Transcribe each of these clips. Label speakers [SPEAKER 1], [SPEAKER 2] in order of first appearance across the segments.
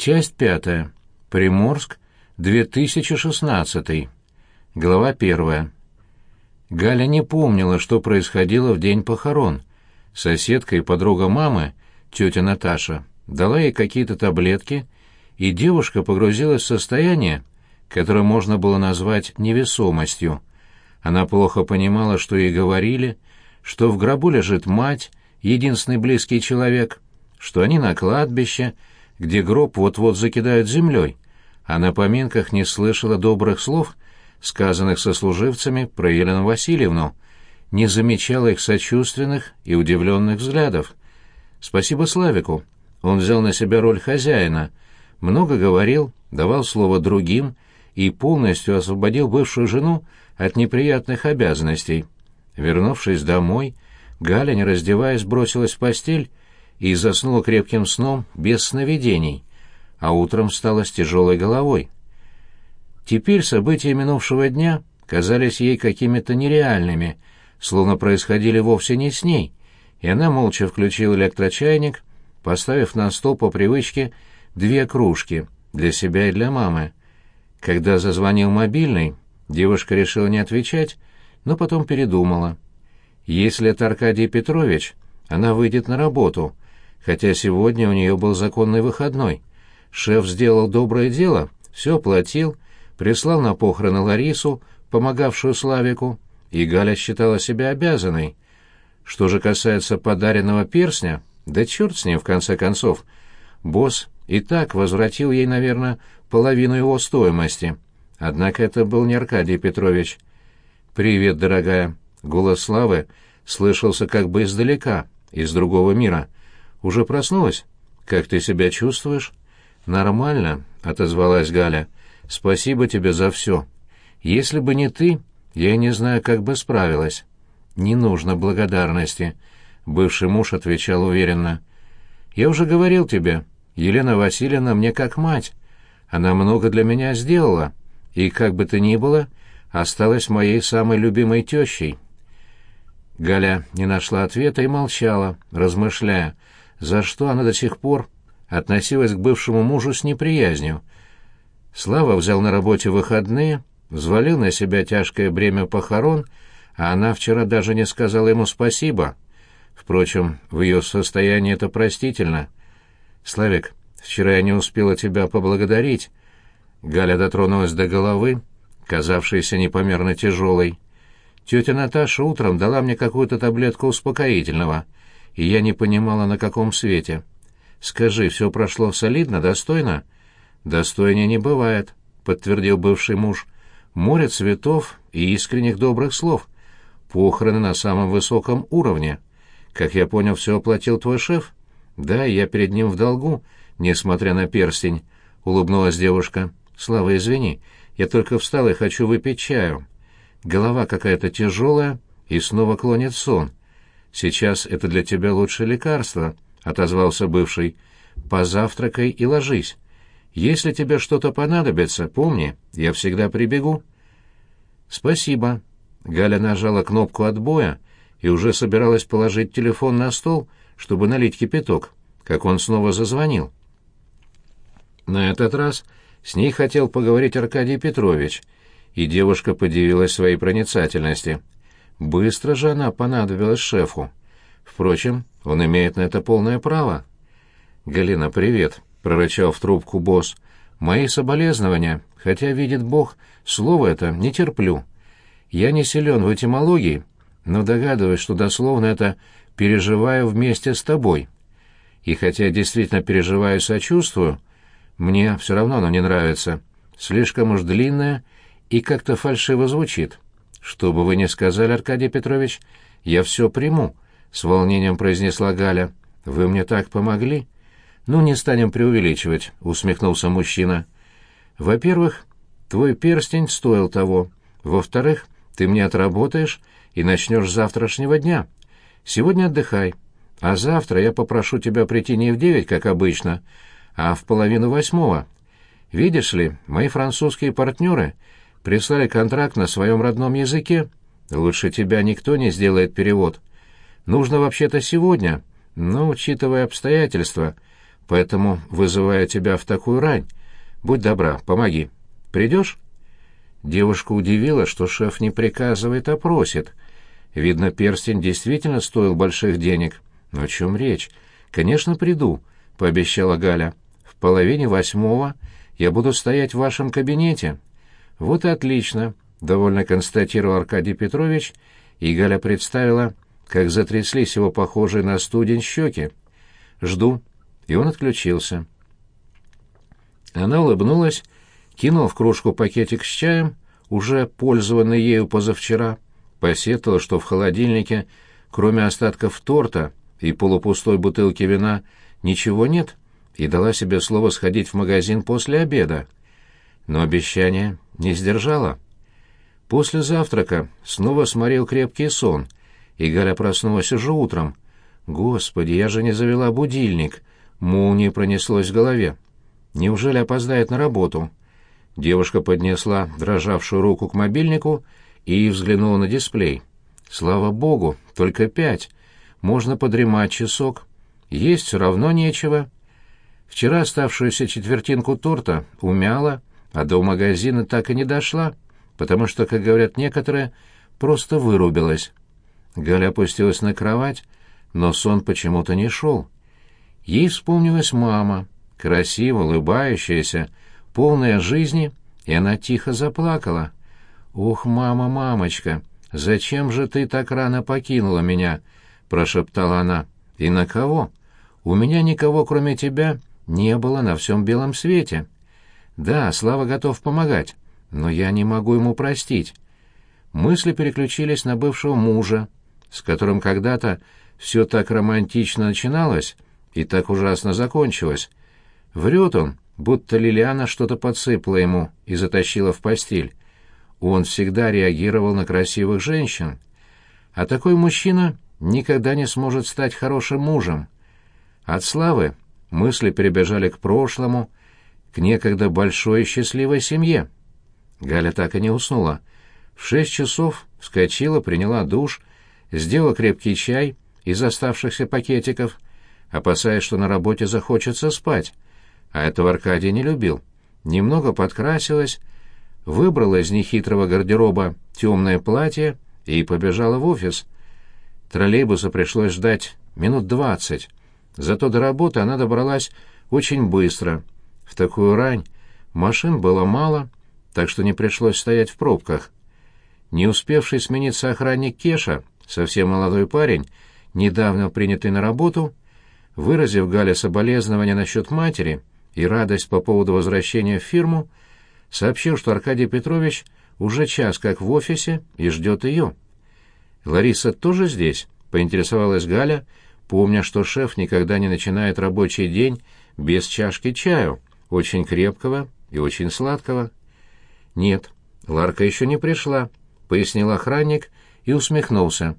[SPEAKER 1] Часть пятая. Приморск, 2016. Глава первая. Галя не помнила, что происходило в день похорон. Соседка и подруга мамы, тетя Наташа, дала ей какие-то таблетки, и девушка погрузилась в состояние, которое можно было назвать невесомостью. Она плохо понимала, что ей говорили, что в гробу лежит мать, единственный близкий человек, что они на кладбище, где гроб вот-вот закидают землей, а на поминках не слышала добрых слов, сказанных сослуживцами про Елену Васильевну, не замечала их сочувственных и удивленных взглядов. Спасибо Славику. Он взял на себя роль хозяина, много говорил, давал слово другим и полностью освободил бывшую жену от неприятных обязанностей. Вернувшись домой, Галя, не раздеваясь, бросилась в постель и заснула крепким сном без сновидений, а утром встала с тяжелой головой. Теперь события минувшего дня казались ей какими-то нереальными, словно происходили вовсе не с ней, и она молча включила электрочайник, поставив на стол по привычке две кружки для себя и для мамы. Когда зазвонил мобильный, девушка решила не отвечать, но потом передумала. Если это Аркадий Петрович, она выйдет на работу, хотя сегодня у нее был законный выходной. Шеф сделал доброе дело, все оплатил, прислал на похороны Ларису, помогавшую Славику, и Галя считала себя обязанной. Что же касается подаренного перстня, да черт с ним, в конце концов. Босс и так возвратил ей, наверное, половину его стоимости. Однако это был не Аркадий Петрович. «Привет, дорогая!» Голос Славы слышался как бы издалека, из другого мира. «Уже проснулась? Как ты себя чувствуешь?» «Нормально», — отозвалась Галя. «Спасибо тебе за все. Если бы не ты, я не знаю, как бы справилась». «Не нужно благодарности», — бывший муж отвечал уверенно. «Я уже говорил тебе, Елена Васильевна мне как мать. Она много для меня сделала, и, как бы то ни было, осталась моей самой любимой тещей». Галя не нашла ответа и молчала, размышляя, за что она до сих пор относилась к бывшему мужу с неприязнью. Слава взял на работе выходные, взвалил на себя тяжкое бремя похорон, а она вчера даже не сказала ему спасибо. Впрочем, в ее состоянии это простительно. «Славик, вчера я не успела тебя поблагодарить». Галя дотронулась до головы, казавшейся непомерно тяжелой. Тетя Наташа утром дала мне какую-то таблетку успокоительного, и я не понимала, на каком свете. Скажи, все прошло солидно, достойно? Достойнее не бывает, подтвердил бывший муж. Море цветов и искренних добрых слов. Похороны на самом высоком уровне. Как я понял, все оплатил твой шеф? Да, я перед ним в долгу, несмотря на перстень, улыбнулась девушка. Слава, извини, я только встала и хочу выпить чаю. Голова какая-то тяжелая и снова клонит сон. Сейчас это для тебя лучшее лекарство —— отозвался бывший. «Позавтракай и ложись. Если тебе что-то понадобится, помни, я всегда прибегу». «Спасибо». Галя нажала кнопку отбоя и уже собиралась положить телефон на стол, чтобы налить кипяток, как он снова зазвонил. На этот раз с ней хотел поговорить Аркадий Петрович, и девушка подивилась своей проницательности. Быстро же она понадобилась шефу. Впрочем, он имеет на это полное право. «Галина, привет», — прорычал в трубку босс. «Мои соболезнования, хотя, видит Бог, слово это не терплю. Я не силен в этимологии, но догадываюсь, что дословно это «переживаю вместе с тобой». И хотя я действительно переживаю и сочувствую, мне все равно оно не нравится. Слишком уж длинное и как-то фальшиво звучит. Что бы вы ни сказали, Аркадий Петрович, я все приму, — с волнением произнесла Галя. «Вы мне так помогли?» «Ну, не станем преувеличивать», — усмехнулся мужчина. «Во-первых, твой перстень стоил того. Во-вторых, ты мне отработаешь и начнешь с завтрашнего дня. Сегодня отдыхай, а завтра я попрошу тебя прийти не в девять, как обычно, а в половину восьмого. Видишь ли, мои французские партнеры прислали контракт на своем родном языке. Лучше тебя никто не сделает перевод». Нужно вообще-то сегодня, но, учитывая обстоятельства, поэтому вызываю тебя в такую рань. Будь добра, помоги. Придешь?» Девушка удивила, что шеф не приказывает, а просит. Видно, перстень действительно стоил больших денег. Но о чем речь? «Конечно, приду», — пообещала Галя. «В половине восьмого я буду стоять в вашем кабинете». «Вот и отлично», — довольно констатировал Аркадий Петрович, и Галя представила, как затряслись его похожие на студень щеки. «Жду». И он отключился. Она улыбнулась, кинула в кружку пакетик с чаем, уже пользованный ею позавчера, посетовала, что в холодильнике, кроме остатков торта и полупустой бутылки вина, ничего нет, и дала себе слово сходить в магазин после обеда. Но обещание не сдержала. После завтрака снова сморил крепкий сон, и Галя проснулась уже утром. «Господи, я же не завела будильник!» Молнией пронеслось в голове. «Неужели опоздает на работу?» Девушка поднесла дрожавшую руку к мобильнику и взглянула на дисплей. «Слава богу, только пять. Можно подремать часок. Есть все равно нечего». Вчера оставшуюся четвертинку торта умяла, а до магазина так и не дошла, потому что, как говорят некоторые, просто вырубилась. Галя опустилась на кровать, но сон почему-то не шел. Ей вспомнилась мама, красиво улыбающаяся, полная жизни, и она тихо заплакала. «Ух, мама, мамочка, зачем же ты так рано покинула меня?» — прошептала она. «И на кого? У меня никого, кроме тебя, не было на всем белом свете. Да, Слава готов помогать, но я не могу ему простить». Мысли переключились на бывшего мужа, с которым когда-то все так романтично начиналось и так ужасно закончилось. Врет он, будто Лилиана что-то подсыпала ему и затащила в постель. Он всегда реагировал на красивых женщин. А такой мужчина никогда не сможет стать хорошим мужем. От славы мысли перебежали к прошлому, к некогда большой и счастливой семье. Галя так и не уснула. В шесть часов вскочила, приняла душ, сделала крепкий чай из оставшихся пакетиков, опасаясь, что на работе захочется спать а этого Аркадий не любил. Немного подкрасилась, выбрала из нехитрого гардероба темное платье и побежала в офис. Троллейбуса пришлось ждать минут двадцать. Зато до работы она добралась очень быстро. В такую рань машин было мало, так что не пришлось стоять в пробках. Не успевший смениться охранник Кеша, совсем молодой парень, недавно принятый на работу, выразив Гале соболезнования насчет матери, и радость по поводу возвращения в фирму, сообщил, что Аркадий Петрович уже час как в офисе и ждет ее. «Лариса тоже здесь?» — поинтересовалась Галя, помня, что шеф никогда не начинает рабочий день без чашки чаю, очень крепкого и очень сладкого. «Нет, Ларка еще не пришла», — пояснил охранник и усмехнулся.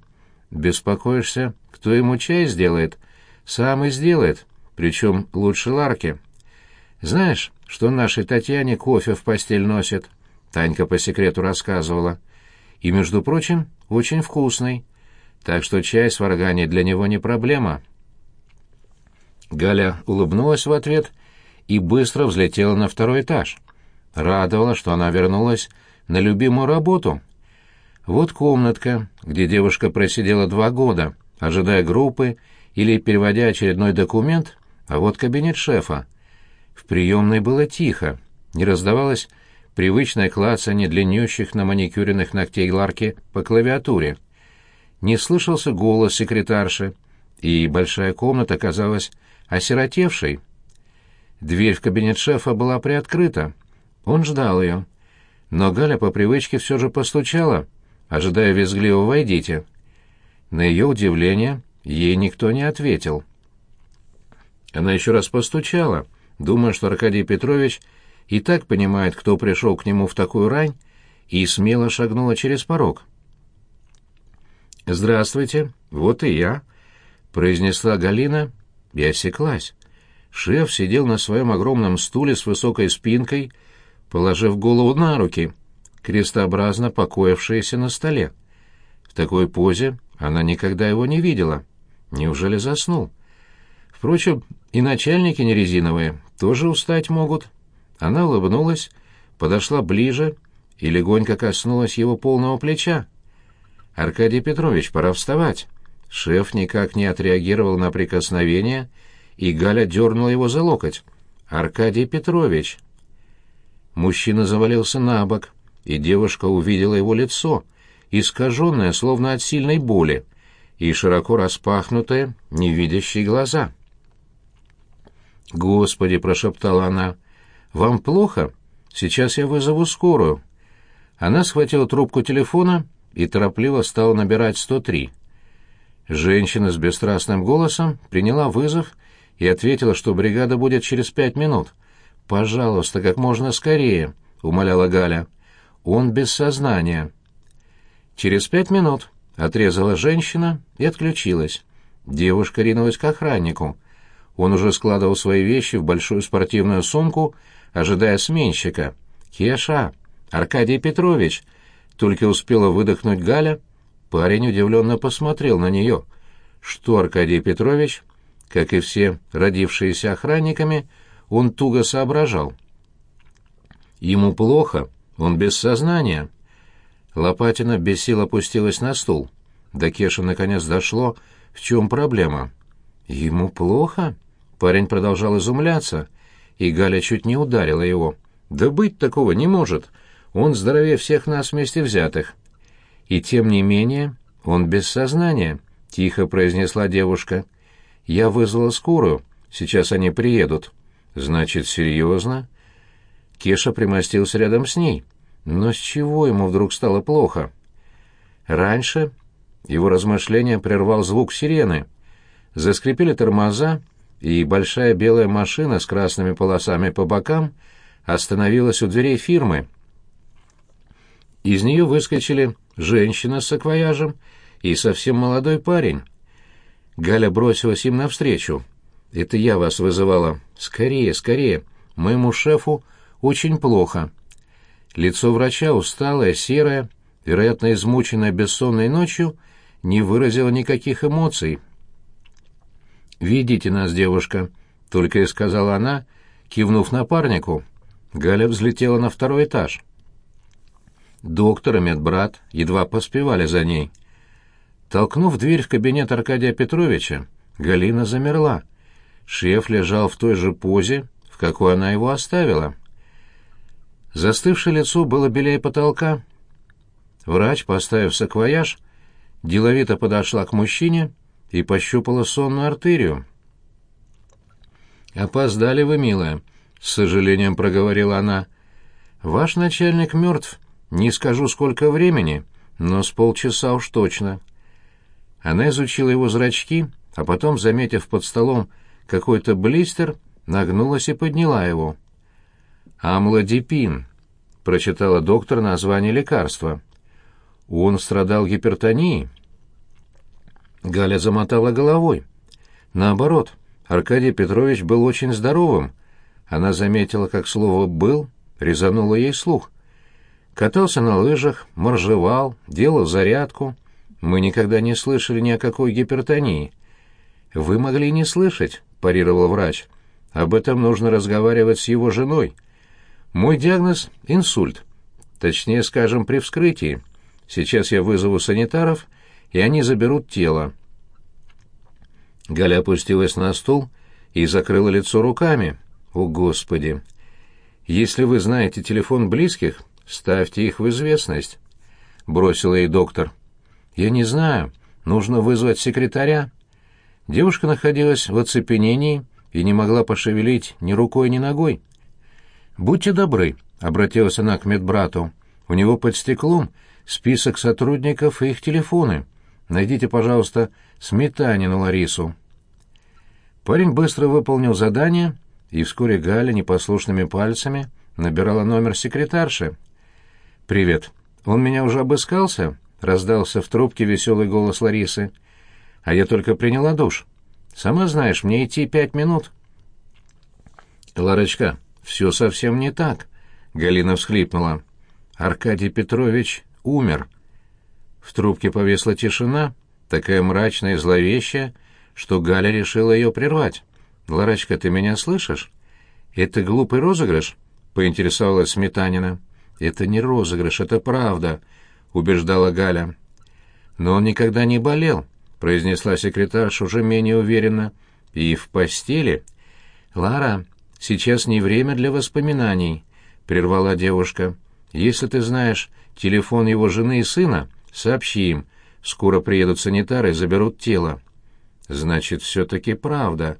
[SPEAKER 1] «Беспокоишься, кто ему чай сделает?» «Сам и сделает, причем лучше Ларки». Знаешь, что нашей Татьяне кофе в постель носит? Танька по секрету рассказывала. И, между прочим, очень вкусный. Так что чай с варгани для него не проблема. Галя улыбнулась в ответ и быстро взлетела на второй этаж. Радовала, что она вернулась на любимую работу. Вот комнатка, где девушка просидела два года, ожидая группы или переводя очередной документ, а вот кабинет шефа. В приемной было тихо, не раздавалось привычное клацанье длиннющих на маникюренных ногтей Ларки по клавиатуре. Не слышался голос секретарши, и большая комната казалась осиротевшей. Дверь в кабинет шефа была приоткрыта. Он ждал ее. Но Галя по привычке все же постучала, ожидая визгливо «войдите». На ее удивление ей никто не ответил. Она еще раз постучала — думая, что Аркадий Петрович и так понимает, кто пришел к нему в такую рань, и смело шагнула через порог. «Здравствуйте, вот и я», — произнесла Галина и осеклась. Шеф сидел на своем огромном стуле с высокой спинкой, положив голову на руки, крестообразно покоившиеся на столе. В такой позе она никогда его не видела. Неужели заснул? Впрочем, и начальники не резиновые, тоже устать могут. Она улыбнулась, подошла ближе и легонько коснулась его полного плеча. «Аркадий Петрович, пора вставать». Шеф никак не отреагировал на прикосновение, и Галя дернула его за локоть. «Аркадий Петрович!» Мужчина завалился на бок, и девушка увидела его лицо, искаженное, словно от сильной боли, и широко распахнутые, невидящие глаза. «Господи!» — прошептала она. «Вам плохо? Сейчас я вызову скорую». Она схватила трубку телефона и торопливо стала набирать 103. Женщина с бесстрастным голосом приняла вызов и ответила, что бригада будет через пять минут. «Пожалуйста, как можно скорее», — умоляла Галя. «Он без сознания». «Через пять минут», — отрезала женщина и отключилась. Девушка ринулась к охраннику. Он уже складывал свои вещи в большую спортивную сумку, ожидая сменщика. «Кеша! Аркадий Петрович!» Только успела выдохнуть Галя. Парень удивленно посмотрел на нее. Что Аркадий Петрович, как и все родившиеся охранниками, он туго соображал. Ему плохо, он без сознания. Лопатина без сил опустилась на стул. До Кеша наконец дошло, в чем проблема. Ему плохо? Парень продолжал изумляться, и Галя чуть не ударила его. Да быть такого не может. Он здоровее всех нас вместе взятых. И тем не менее, он без сознания, тихо произнесла девушка. Я вызвала скорую. Сейчас они приедут. Значит, серьезно? Кеша примостился рядом с ней. Но с чего ему вдруг стало плохо? Раньше его размышления прервал звук сирены. Заскрипели тормоза, и большая белая машина с красными полосами по бокам остановилась у дверей фирмы. Из нее выскочили женщина с саквояжем и совсем молодой парень. Галя бросилась им навстречу. «Это я вас вызывала. Скорее, скорее. Моему шефу очень плохо». Лицо врача, усталое, серое, вероятно, измученное бессонной ночью, не выразило никаких эмоций. «Ведите нас, девушка», — только и сказала она, кивнув напарнику. Галя взлетела на второй этаж. Доктор и медбрат едва поспевали за ней. Толкнув дверь в кабинет Аркадия Петровича, Галина замерла. Шеф лежал в той же позе, в какой она его оставила. Застывшее лицо было белее потолка. Врач, поставив саквояж, деловито подошла к мужчине и пощупала сонную артерию. «Опоздали вы, милая», — с сожалением проговорила она. «Ваш начальник мертв. Не скажу, сколько времени, но с полчаса уж точно». Она изучила его зрачки, а потом, заметив под столом какой-то блистер, нагнулась и подняла его. «Амлодипин», — прочитала доктор название лекарства. «Он страдал гипертонией». Галя замотала головой. Наоборот, Аркадий Петрович был очень здоровым. Она заметила, как слово «был» резануло ей слух. Катался на лыжах, моржевал, делал зарядку. Мы никогда не слышали ни о какой гипертонии. «Вы могли не слышать», — парировал врач. «Об этом нужно разговаривать с его женой». Мой диагноз — инсульт. Точнее, скажем, при вскрытии. Сейчас я вызову санитаров, и они заберут тело. Галя опустилась на стул и закрыла лицо руками. О, Господи! Если вы знаете телефон близких, ставьте их в известность. Бросила ей доктор. Я не знаю. Нужно вызвать секретаря. Девушка находилась в оцепенении и не могла пошевелить ни рукой, ни ногой. «Будьте добры», — обратилась она к медбрату. «У него под стеклом список сотрудников и их телефоны. Найдите, пожалуйста, Сметанину Ларису». Парень быстро выполнил задание, и вскоре Галя непослушными пальцами набирала номер секретарши. «Привет. Он меня уже обыскался?» — раздался в трубке веселый голос Ларисы. «А я только приняла душ. Сама знаешь, мне идти пять минут». «Ларочка, все совсем не так. Галина всхлипнула. Аркадий Петрович умер. В трубке повесла тишина, такая мрачная и зловещая, что Галя решила ее прервать. Ларочка, ты меня слышишь? Это глупый розыгрыш?» — поинтересовалась Сметанина. «Это не розыгрыш, это правда», — убеждала Галя. «Но он никогда не болел», — произнесла секретарша уже менее уверенно. «И в постели?» «Лара, сейчас не время для воспоминаний», — прервала девушка. «Если ты знаешь телефон его жены и сына, сообщи им. Скоро приедут санитары и заберут тело». «Значит, все-таки правда».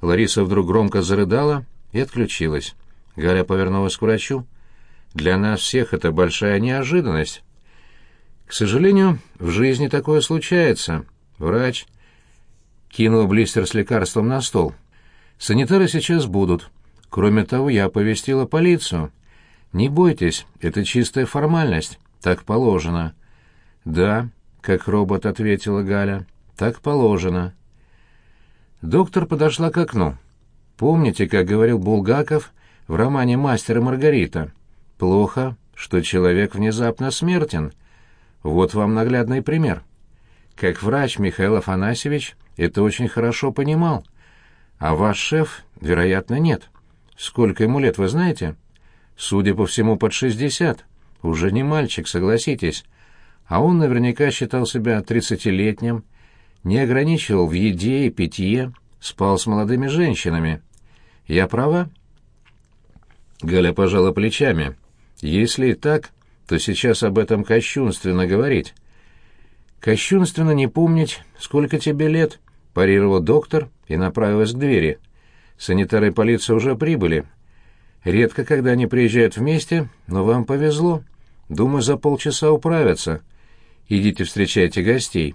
[SPEAKER 1] Лариса вдруг громко зарыдала и отключилась. Галя повернулась к врачу. «Для нас всех это большая неожиданность». «К сожалению, в жизни такое случается». Врач кинул блистер с лекарством на стол. «Санитары сейчас будут. Кроме того, я оповестила полицию. Не бойтесь, это чистая формальность. Так положено». «Да», — как робот ответила Галя, — «так положено». Доктор подошла к окну. Помните, как говорил Булгаков в романе «Мастер и Маргарита»? Плохо, что человек внезапно смертен. Вот вам наглядный пример. Как врач Михаил Афанасьевич это очень хорошо понимал. А ваш шеф, вероятно, нет. Сколько ему лет, вы знаете? Судя по всему, под шестьдесят. Уже не мальчик, согласитесь. А он наверняка считал себя тридцатилетним, не ограничивал в еде и питье, спал с молодыми женщинами. Я права?» Галя пожала плечами. «Если и так, то сейчас об этом кощунственно говорить». «Кощунственно не помнить, сколько тебе лет», — парировал доктор и направилась к двери. «Санитары и полиция уже прибыли. Редко, когда они приезжают вместе, но вам повезло. Думаю, за полчаса управятся. Идите встречайте гостей».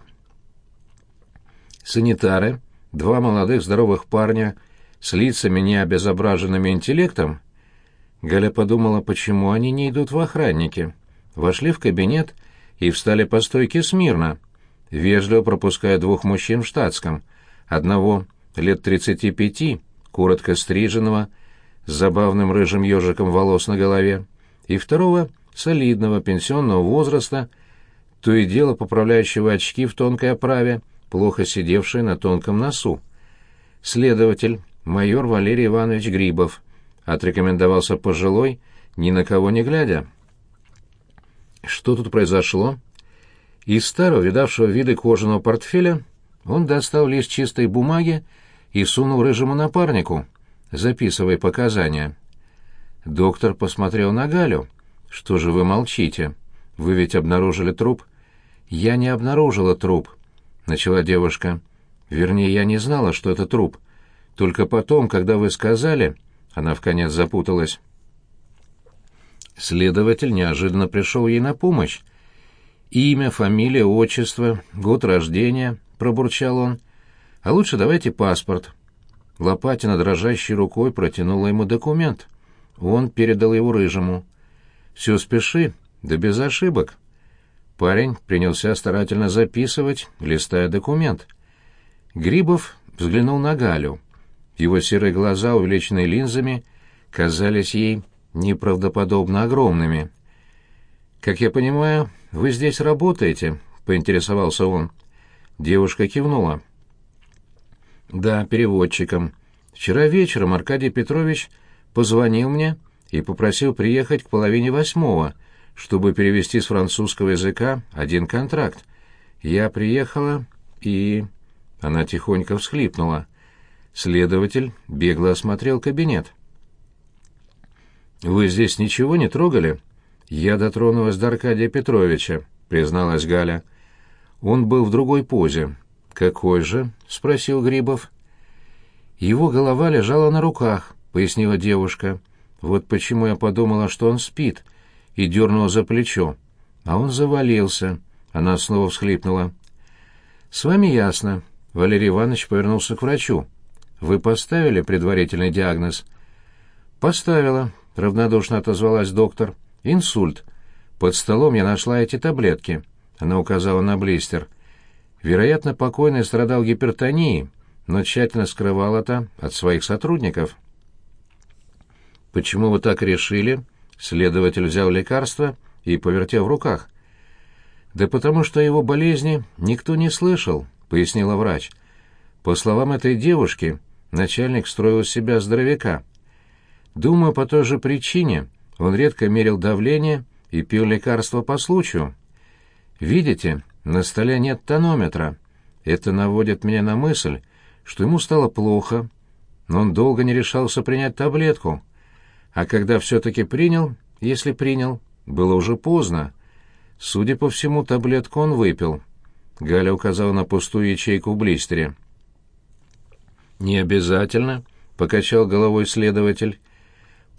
[SPEAKER 1] Санитары, два молодых здоровых парня с лицами, не обезображенными интеллектом, Галя подумала, почему они не идут в охранники. Вошли в кабинет и встали по стойке смирно, вежливо пропуская двух мужчин в штатском, одного лет тридцати пяти, коротко стриженного, с забавным рыжим ежиком волос на голове, и второго солидного пенсионного возраста, то и дело поправляющего очки в тонкой оправе, плохо сидевшие на тонком носу. Следователь, майор Валерий Иванович Грибов, отрекомендовался пожилой, ни на кого не глядя. Что тут произошло? Из старого, видавшего виды кожаного портфеля, он достал лист чистой бумаги и сунул рыжему напарнику, записывая показания. Доктор посмотрел на Галю. «Что же вы молчите? Вы ведь обнаружили труп?» «Я не обнаружила труп», — начала девушка. «Вернее, я не знала, что это труп. Только потом, когда вы сказали, она вконец запуталась. Следователь неожиданно пришел ей на помощь. «Имя, фамилия, отчество, год рождения», — пробурчал он. «А лучше давайте паспорт». Лопатина дрожащей рукой протянула ему документ. Он передал его рыжему. «Все спеши, да без ошибок». Парень принялся старательно записывать, листая документ. Грибов взглянул на Галю. Его серые глаза, увеличенные линзами, казались ей неправдоподобно огромными. «Как я понимаю, вы здесь работаете?» — поинтересовался он. Девушка кивнула. «Да, переводчиком. Вчера вечером Аркадий Петрович позвонил мне и попросил приехать к половине восьмого, чтобы перевести с французского языка один контракт. Я приехала и...» Она тихонько всхлипнула. Следователь бегло осмотрел кабинет. «Вы здесь ничего не трогали?» «Я дотронулась до Аркадия Петровича», — призналась Галя. «Он был в другой позе». «Какой же?» — спросил Грибов. «Его голова лежала на руках», — пояснила девушка. «Вот почему я подумала, что он спит», и дернула за плечо. А он завалился. Она снова всхлипнула. «С вами ясно». Валерий Иванович повернулся к врачу. Вы поставили предварительный диагноз? Поставила, равнодушно отозвалась доктор. Инсульт. Под столом я нашла эти таблетки. Она указала на блистер. Вероятно, покойный страдал гипертонией, но тщательно скрывал это от своих сотрудников. Почему вы так решили? Следователь взял лекарство и повертел в руках. Да потому что о его болезни никто не слышал, пояснила врач. По словам этой девушки, начальник строил себя здоровяка. Думаю, по той же причине он редко мерил давление и пил лекарства по случаю. Видите, на столе нет тонометра. Это наводит меня на мысль, что ему стало плохо, но он долго не решался принять таблетку. А когда все-таки принял, если принял, было уже поздно. Судя по всему, таблетку он выпил. Галя указала на пустую ячейку в блистере. «Не обязательно», — покачал головой следователь.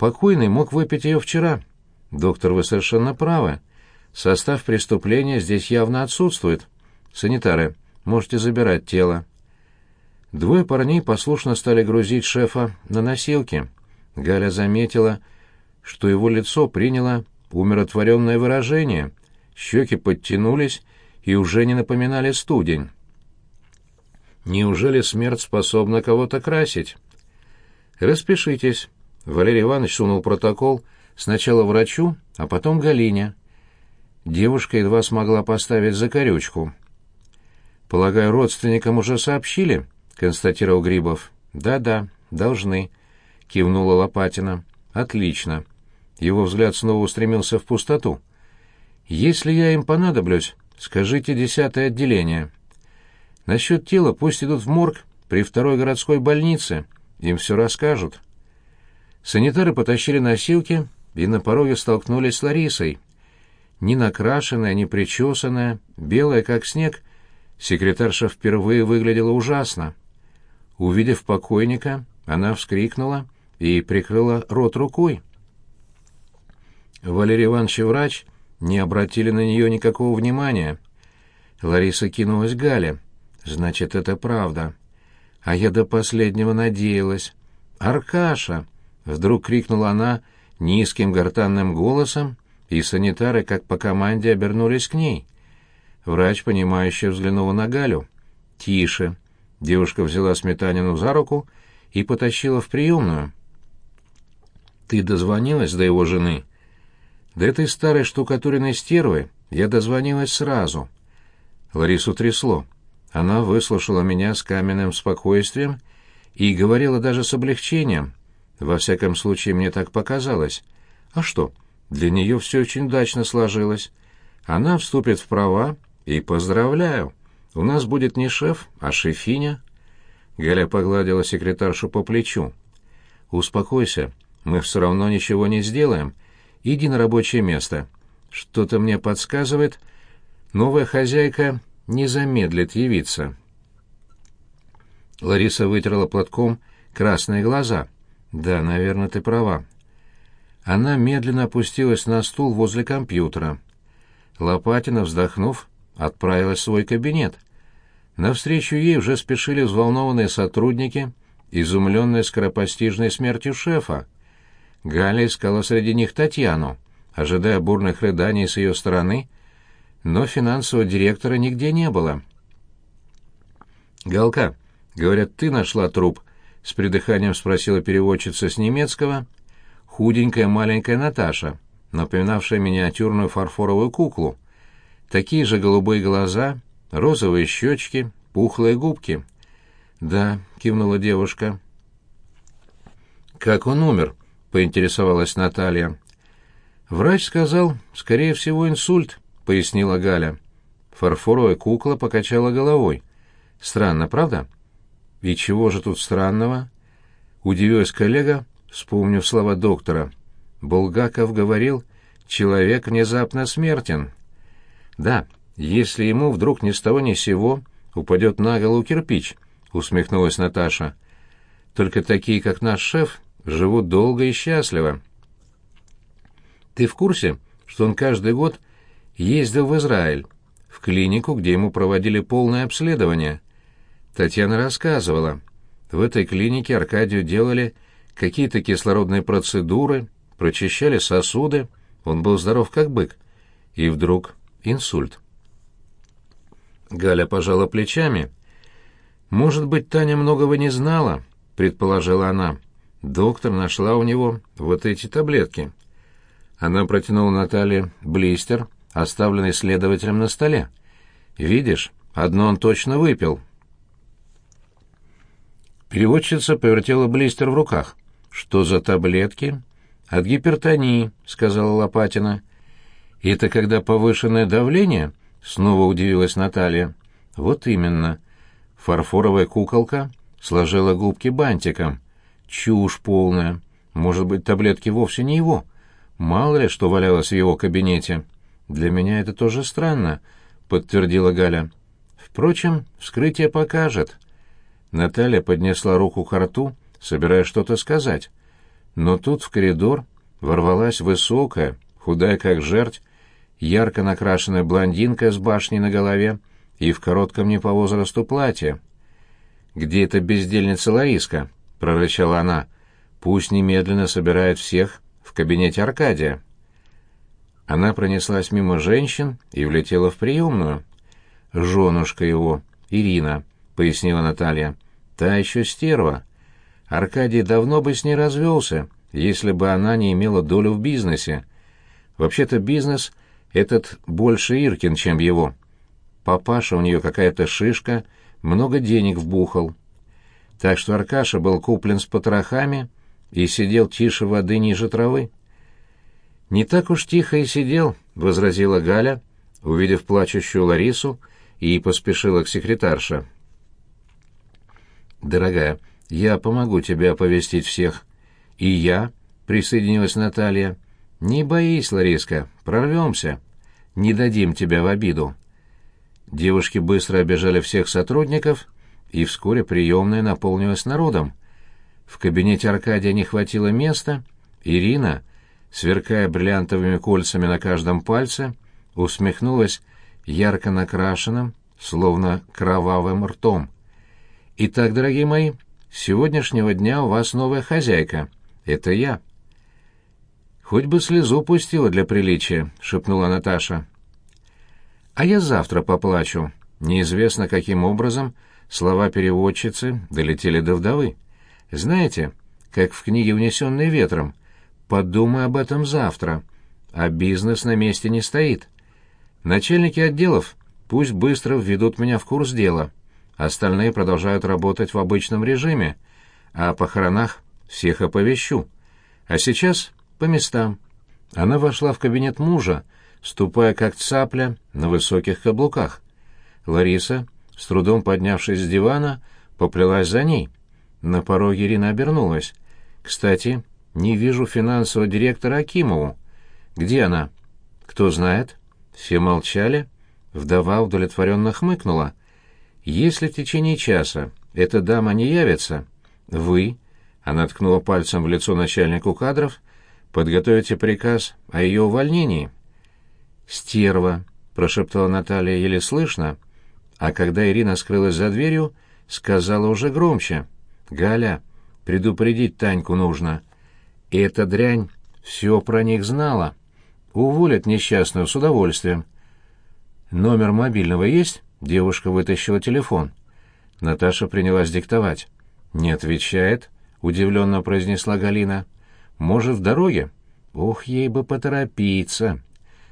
[SPEAKER 1] «Покойный мог выпить ее вчера. Доктор, вы совершенно правы. Состав преступления здесь явно отсутствует. Санитары, можете забирать тело». Двое парней послушно стали грузить шефа на носилки. Галя заметила, что его лицо приняло умиротворенное выражение. Щеки подтянулись и уже не напоминали студень. Неужели смерть способна кого-то красить? Распишитесь. Валерий Иванович сунул протокол сначала врачу, а потом Галине. Девушка едва смогла поставить закорючку. «Полагаю, родственникам уже сообщили?» — констатировал Грибов. «Да-да, должны», — кивнула Лопатина. «Отлично». Его взгляд снова устремился в пустоту. «Если я им понадоблюсь, скажите десятое отделение». Насчет тела пусть идут в морг при второй городской больнице, им все расскажут. Санитары потащили носилки и на пороге столкнулись с Ларисой. Ни накрашенная, ни причесанная, белая как снег, секретарша впервые выглядела ужасно. Увидев покойника, она вскрикнула и прикрыла рот рукой. Валерий Иванович и врач не обратили на нее никакого внимания. Лариса кинулась к Гале. Значит, это правда. А я до последнего надеялась. «Аркаша!» — вдруг крикнула она низким гортанным голосом, и санитары, как по команде, обернулись к ней. Врач, понимающе взглянула на Галю. «Тише!» — девушка взяла Сметанину за руку и потащила в приемную. «Ты дозвонилась до его жены?» «До этой старой штукатуренной стервы я дозвонилась сразу». Ларису трясло. Она выслушала меня с каменным спокойствием и говорила даже с облегчением. Во всяком случае, мне так показалось. А что, для нее все очень удачно сложилось. Она вступит в права, и поздравляю, у нас будет не шеф, а шефиня. Галя погладила секретаршу по плечу. «Успокойся, мы все равно ничего не сделаем. Иди на рабочее место. Что-то мне подсказывает, новая хозяйка не замедлит явиться. Лариса вытерла платком красные глаза. «Да, наверное, ты права». Она медленно опустилась на стул возле компьютера. Лопатина, вздохнув, отправилась в свой кабинет. Навстречу ей уже спешили взволнованные сотрудники, изумленные скоропостижной смертью шефа. Галя искала среди них Татьяну, ожидая бурных рыданий с ее стороны — но финансового директора нигде не было. «Галка, говорят, ты нашла труп?» — с придыханием спросила переводчица с немецкого. Худенькая маленькая Наташа, напоминавшая миниатюрную фарфоровую куклу. Такие же голубые глаза, розовые щечки, пухлые губки. «Да», — кивнула девушка. «Как он умер?» — поинтересовалась Наталья. Врач сказал, скорее всего, инсульт. — пояснила Галя. Фарфоровая кукла покачала головой. «Странно, правда?» «И чего же тут странного?» Удивилась коллега, вспомнив слова доктора. Булгаков говорил, «Человек внезапно смертен». «Да, если ему вдруг ни с того ни сего упадет на голову кирпич», — усмехнулась Наташа. «Только такие, как наш шеф, живут долго и счастливо». «Ты в курсе, что он каждый год ездил в Израиль, в клинику, где ему проводили полное обследование. Татьяна рассказывала. В этой клинике Аркадию делали какие-то кислородные процедуры, прочищали сосуды, он был здоров как бык. И вдруг инсульт. Галя пожала плечами. «Может быть, Таня многого не знала», — предположила она. «Доктор нашла у него вот эти таблетки». Она протянула Наталье блистер — оставленный следователем на столе. «Видишь, одно он точно выпил». Переводчица повертела блистер в руках. «Что за таблетки?» «От гипертонии», — сказала Лопатина. «Это когда повышенное давление?» — снова удивилась Наталья. «Вот именно». Фарфоровая куколка сложила губки бантиком. Чушь полная. Может быть, таблетки вовсе не его. Мало ли, что валялось в его кабинете. Для меня это тоже странно, подтвердила Галя. Впрочем, вскрытие покажет. Наталья поднесла руку к рту, собираясь что-то сказать. Но тут в коридор ворвалась высокая, худая как жерть, ярко накрашенная блондинка с башней на голове и в коротком не по возрасту платье. «Где эта бездельница Лариска?» — прорычала она. «Пусть немедленно собирает всех в кабинете Аркадия». Она пронеслась мимо женщин и влетела в приемную. «Женушка его, Ирина», — пояснила Наталья. «Та еще стерва. Аркадий давно бы с ней развелся, если бы она не имела долю в бизнесе. Вообще-то бизнес этот больше Иркин, чем его. Папаша у нее какая-то шишка, много денег вбухал. Так что Аркаша был куплен с потрохами и сидел тише воды ниже травы. «Не так уж тихо и сидел», — возразила Галя, увидев плачущую Ларису, и поспешила к секретарше. «Дорогая, я помогу тебе оповестить всех». «И я», — присоединилась Наталья. «Не боись, Лариска, прорвемся. Не дадим тебя в обиду». Девушки быстро обежали всех сотрудников, и вскоре приемная наполнилась народом. В кабинете Аркадия не хватило места, Ирина, сверкая бриллиантовыми кольцами на каждом пальце, усмехнулась ярко накрашенным, словно кровавым ртом. «Итак, дорогие мои, с сегодняшнего дня у вас новая хозяйка. Это я». «Хоть бы слезу пустила для приличия», — шепнула Наташа. «А я завтра поплачу». Неизвестно, каким образом слова переводчицы долетели до вдовы. Знаете, как в книге «Унесенный ветром», Подумай об этом завтра. А бизнес на месте не стоит. Начальники отделов пусть быстро введут меня в курс дела. Остальные продолжают работать в обычном режиме. А о похоронах всех оповещу. А сейчас по местам. Она вошла в кабинет мужа, ступая как цапля на высоких каблуках. Лариса, с трудом поднявшись с дивана, поплелась за ней. На пороге Ирина обернулась. «Кстати, не вижу финансового директора Акимову. Где она? Кто знает? Все молчали. Вдова удовлетворенно хмыкнула. Если в течение часа эта дама не явится, вы, она ткнула пальцем в лицо начальнику кадров, подготовите приказ о ее увольнении. «Стерва», — прошептала Наталья еле слышно, а когда Ирина скрылась за дверью, сказала уже громче. «Галя, предупредить Таньку нужно. И эта дрянь все про них знала. Уволят несчастную с удовольствием. Номер мобильного есть? Девушка вытащила телефон. Наташа принялась диктовать. «Не отвечает», — удивленно произнесла Галина. «Может, в дороге?» «Ох, ей бы поторопиться!»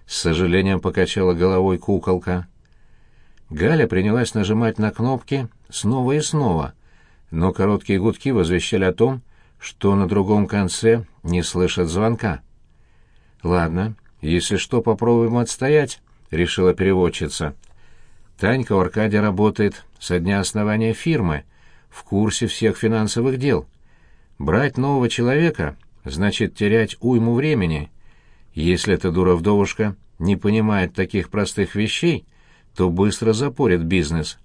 [SPEAKER 1] С сожалением покачала головой куколка. Галя принялась нажимать на кнопки снова и снова, но короткие гудки возвещали о том, что на другом конце не слышат звонка. «Ладно, если что, попробуем отстоять», — решила переводчица. Танька у Аркадия работает со дня основания фирмы, в курсе всех финансовых дел. Брать нового человека значит терять уйму времени. Если эта дура-вдовушка не понимает таких простых вещей, то быстро запорит бизнес.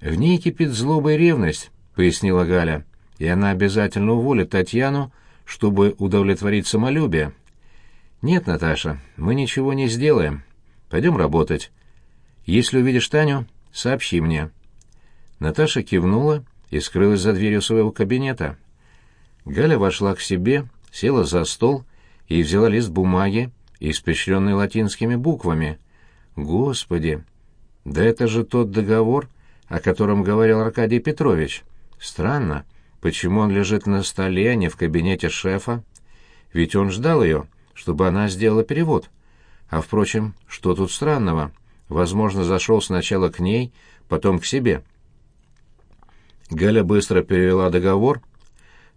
[SPEAKER 1] «В ней кипит злоба и ревность», — пояснила Галя и она обязательно уволит Татьяну, чтобы удовлетворить самолюбие. Нет, Наташа, мы ничего не сделаем. Пойдем работать. Если увидишь Таню, сообщи мне. Наташа кивнула и скрылась за дверью своего кабинета. Галя вошла к себе, села за стол и взяла лист бумаги, испещренный латинскими буквами. Господи! Да это же тот договор, о котором говорил Аркадий Петрович. Странно. Почему он лежит на столе, а не в кабинете шефа? Ведь он ждал ее, чтобы она сделала перевод. А, впрочем, что тут странного? Возможно, зашел сначала к ней, потом к себе. Галя быстро перевела договор,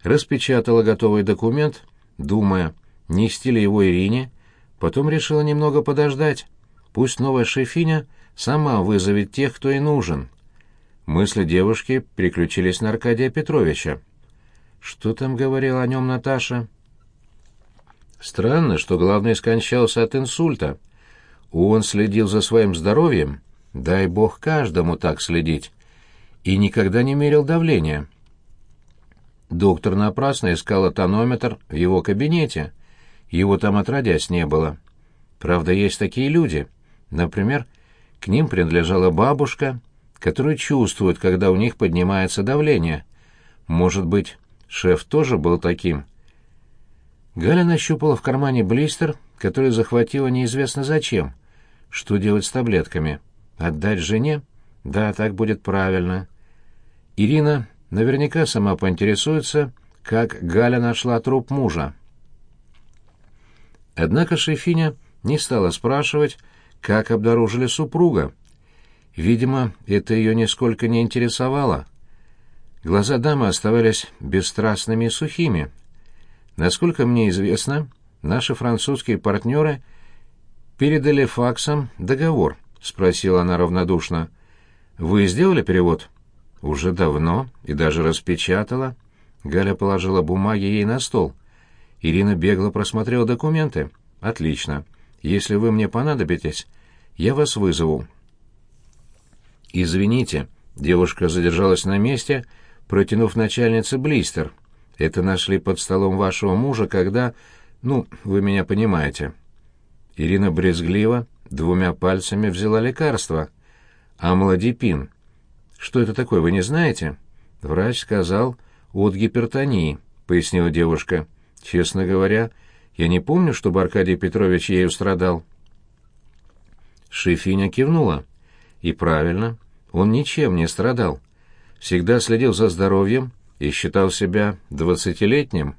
[SPEAKER 1] распечатала готовый документ, думая, нести ли его Ирине, потом решила немного подождать. Пусть новая шефиня сама вызовет тех, кто ей нужен. Мысли девушки переключились на Аркадия Петровича. Что там говорила о нем Наташа? Странно, что главный скончался от инсульта. Он следил за своим здоровьем, дай бог каждому так следить, и никогда не мерил давления. Доктор напрасно искал тонометр в его кабинете. Его там отродясь не было. Правда, есть такие люди. Например, к ним принадлежала бабушка, которые чувствуют, когда у них поднимается давление. Может быть, шеф тоже был таким. Галя нащупала в кармане блистер, который захватила неизвестно зачем. Что делать с таблетками? Отдать жене? Да, так будет правильно. Ирина наверняка сама поинтересуется, как Галя нашла труп мужа. Однако шефиня не стала спрашивать, как обнаружили супруга. Видимо, это ее нисколько не интересовало. Глаза дамы оставались бесстрастными и сухими. Насколько мне известно, наши французские партнеры передали факсом договор, спросила она равнодушно. Вы сделали перевод? Уже давно и даже распечатала. Галя положила бумаги ей на стол. Ирина бегло просмотрела документы. Отлично. Если вы мне понадобитесь, я вас вызову. «Извините», — девушка задержалась на месте, протянув начальнице блистер. «Это нашли под столом вашего мужа, когда... Ну, вы меня понимаете». Ирина брезгливо двумя пальцами взяла лекарство. «Амлодипин. Что это такое, вы не знаете?» Врач сказал «от гипертонии», — пояснила девушка. «Честно говоря, я не помню, чтобы Аркадий Петрович ею страдал». Шефиня кивнула. «И правильно. Он ничем не страдал. Всегда следил за здоровьем и считал себя двадцатилетним.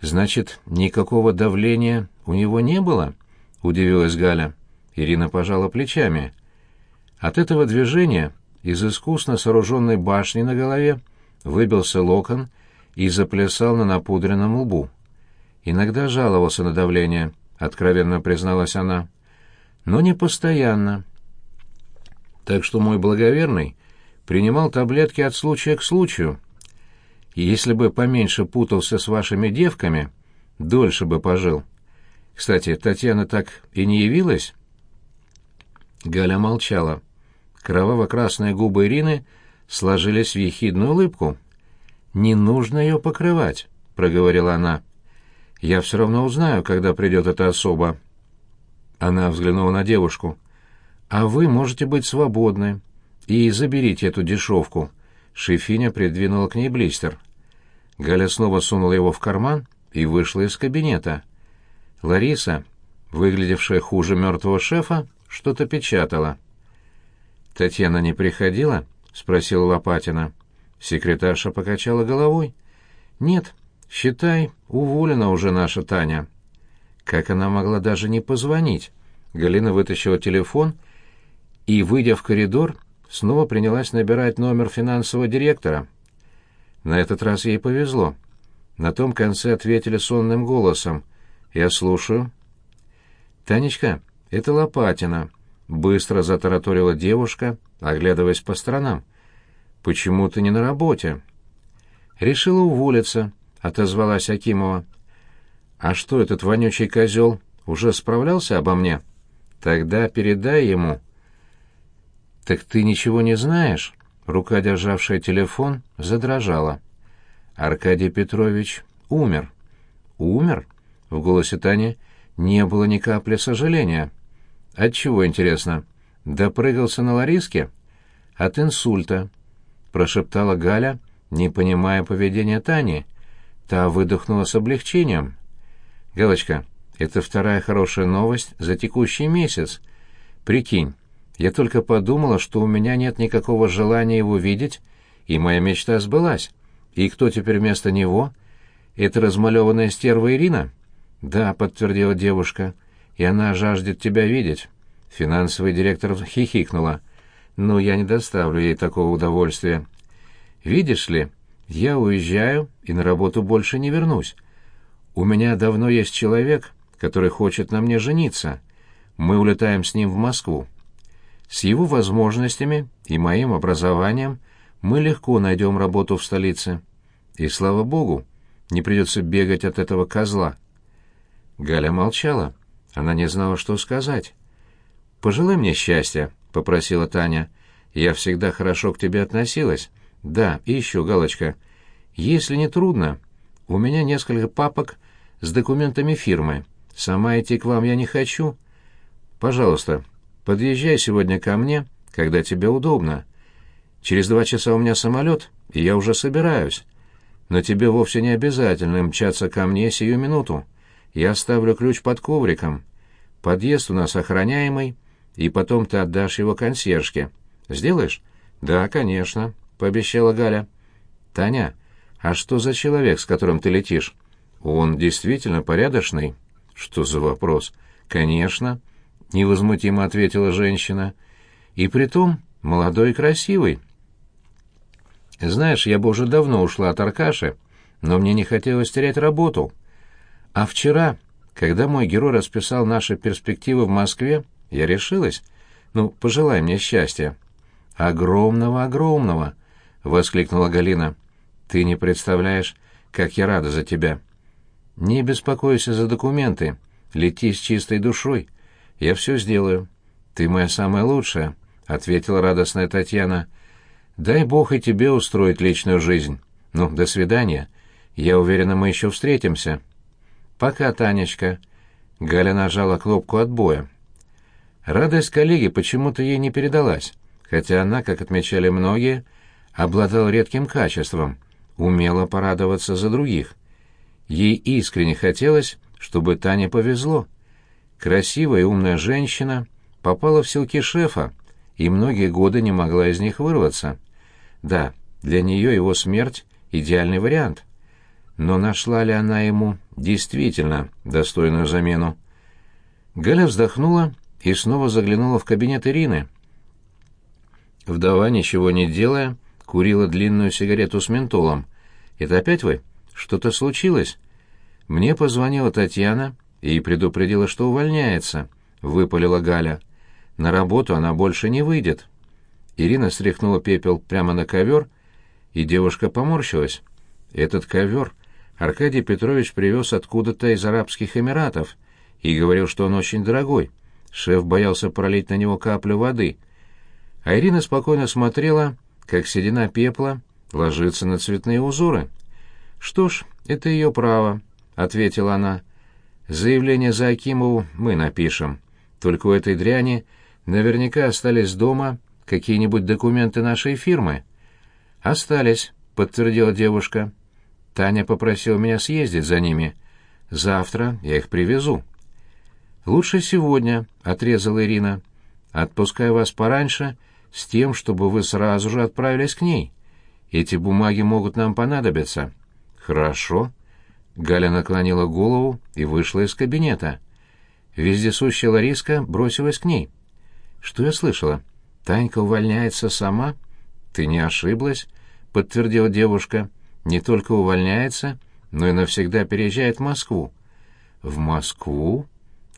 [SPEAKER 1] «Значит, никакого давления у него не было?» — удивилась Галя. Ирина пожала плечами. От этого движения из искусно сооруженной башни на голове выбился локон и заплясал на напудренном лбу. Иногда жаловался на давление, откровенно призналась она. Но не постоянно так что мой благоверный принимал таблетки от случая к случаю. Если бы поменьше путался с вашими девками, дольше бы пожил. Кстати, Татьяна так и не явилась?» Галя молчала. Кроваво-красные губы Ирины сложились в ехидную улыбку. «Не нужно ее покрывать», — проговорила она. «Я все равно узнаю, когда придет эта особа». Она взглянула на девушку а вы можете быть свободны. И заберите эту дешевку». Шефиня придвинула к ней блистер. Галя снова сунула его в карман и вышла из кабинета. Лариса, выглядевшая хуже мертвого шефа, что-то печатала. «Татьяна не приходила?» — спросила Лопатина. Секретарша покачала головой. «Нет, считай, уволена уже наша Таня». Как она могла даже не позвонить? Галина вытащила телефон и, выйдя в коридор, снова принялась набирать номер финансового директора. На этот раз ей повезло. На том конце ответили сонным голосом. «Я слушаю». «Танечка, это Лопатина», — быстро затараторила девушка, оглядываясь по сторонам. «Почему ты не на работе?» «Решила уволиться», — отозвалась Акимова. «А что, этот вонючий козел уже справлялся обо мне?» «Тогда передай ему», «Так ты ничего не знаешь?» Рука, державшая телефон, задрожала. «Аркадий Петрович умер». «Умер?» В голосе Тани не было ни капли сожаления. «Отчего, интересно? Допрыгался на Лариске?» «От инсульта», — прошептала Галя, не понимая поведения Тани. Та выдохнула с облегчением. «Галочка, это вторая хорошая новость за текущий месяц. Прикинь, я только подумала, что у меня нет никакого желания его видеть, и моя мечта сбылась. И кто теперь вместо него? Это размалеванная стерва Ирина? Да, подтвердила девушка. И она жаждет тебя видеть. Финансовый директор хихикнула. Но я не доставлю ей такого удовольствия. Видишь ли, я уезжаю и на работу больше не вернусь. У меня давно есть человек, который хочет на мне жениться. Мы улетаем с ним в Москву. С его возможностями и моим образованием мы легко найдем работу в столице. И, слава богу, не придется бегать от этого козла. Галя молчала. Она не знала, что сказать. «Пожелай мне счастья», — попросила Таня. «Я всегда хорошо к тебе относилась. Да, и еще, Галочка, если не трудно, у меня несколько папок с документами фирмы. Сама идти к вам я не хочу. Пожалуйста, подъезжай сегодня ко мне, когда тебе удобно. Через два часа у меня самолет, и я уже собираюсь. Но тебе вовсе не обязательно мчаться ко мне сию минуту. Я оставлю ключ под ковриком. Подъезд у нас охраняемый, и потом ты отдашь его консьержке. Сделаешь? Да, конечно, пообещала Галя. Таня, а что за человек, с которым ты летишь? Он действительно порядочный? Что за вопрос? Конечно, невозмутимо ответила женщина. И притом молодой и красивый. Знаешь, я бы уже давно ушла от Аркаши, но мне не хотелось терять работу. А вчера, когда мой герой расписал наши перспективы в Москве, я решилась. Ну, пожелай мне счастья. Огромного, огромного, воскликнула Галина. Ты не представляешь, как я рада за тебя. Не беспокойся за документы, лети с чистой душой. Я все сделаю. Ты моя самая лучшая, ответила радостная Татьяна. Дай бог и тебе устроить личную жизнь. Ну, до свидания. Я уверена, мы еще встретимся. Пока, Танечка. Галя нажала кнопку отбоя. Радость коллеги почему-то ей не передалась, хотя она, как отмечали многие, обладала редким качеством — умела порадоваться за других. Ей искренне хотелось, чтобы Тане повезло. Красивая и умная женщина попала в силки шефа и многие годы не могла из них вырваться. Да, для нее его смерть — идеальный вариант. Но нашла ли она ему действительно достойную замену? Галя вздохнула и снова заглянула в кабинет Ирины. Вдова, ничего не делая, курила длинную сигарету с ментолом. «Это опять вы? Что-то случилось?» «Мне позвонила Татьяна и предупредила, что увольняется», — выпалила Галя. «На работу она больше не выйдет». Ирина стряхнула пепел прямо на ковер, и девушка поморщилась. Этот ковер Аркадий Петрович привез откуда-то из Арабских Эмиратов и говорил, что он очень дорогой. Шеф боялся пролить на него каплю воды. А Ирина спокойно смотрела, как седина пепла ложится на цветные узоры. «Что ж, это ее право», — ответила она. «Заявление за Акимову мы напишем. Только у этой дряни наверняка остались дома какие-нибудь документы нашей фирмы». «Остались», — подтвердила девушка. «Таня попросила меня съездить за ними. Завтра я их привезу». «Лучше сегодня», — отрезала Ирина. «Отпускаю вас пораньше, с тем, чтобы вы сразу же отправились к ней. Эти бумаги могут нам понадобиться». «Хорошо». Галя наклонила голову и вышла из кабинета. Вездесущая Лариска бросилась к ней. «Что я слышала? Танька увольняется сама?» «Ты не ошиблась», — подтвердила девушка. «Не только увольняется, но и навсегда переезжает в Москву». «В Москву?»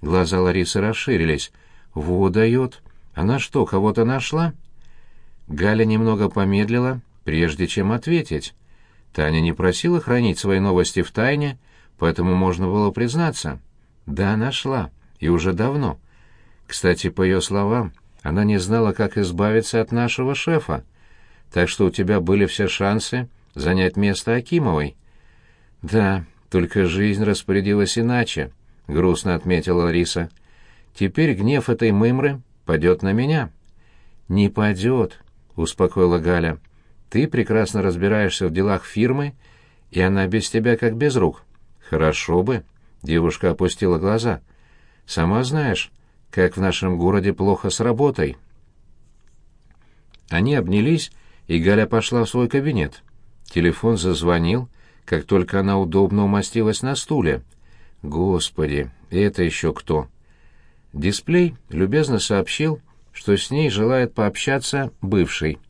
[SPEAKER 1] Глаза Ларисы расширились. «Во дает! Она что, кого-то нашла?» Галя немного помедлила, прежде чем ответить. Таня не просила хранить свои новости в тайне, поэтому можно было признаться. «Да, нашла. И уже давно. Кстати, по ее словам, она не знала, как избавиться от нашего шефа. Так что у тебя были все шансы занять место Акимовой». «Да, только жизнь распорядилась иначе». — грустно отметила Лариса. «Теперь гнев этой мымры падет на меня». «Не падет», — успокоила Галя. «Ты прекрасно разбираешься в делах фирмы, и она без тебя как без рук». «Хорошо бы», — девушка опустила глаза. «Сама знаешь, как в нашем городе плохо с работой». Они обнялись, и Галя пошла в свой кабинет. Телефон зазвонил, как только она удобно умостилась на стуле — Господи, это еще кто? Дисплей любезно сообщил, что с ней желает пообщаться бывший.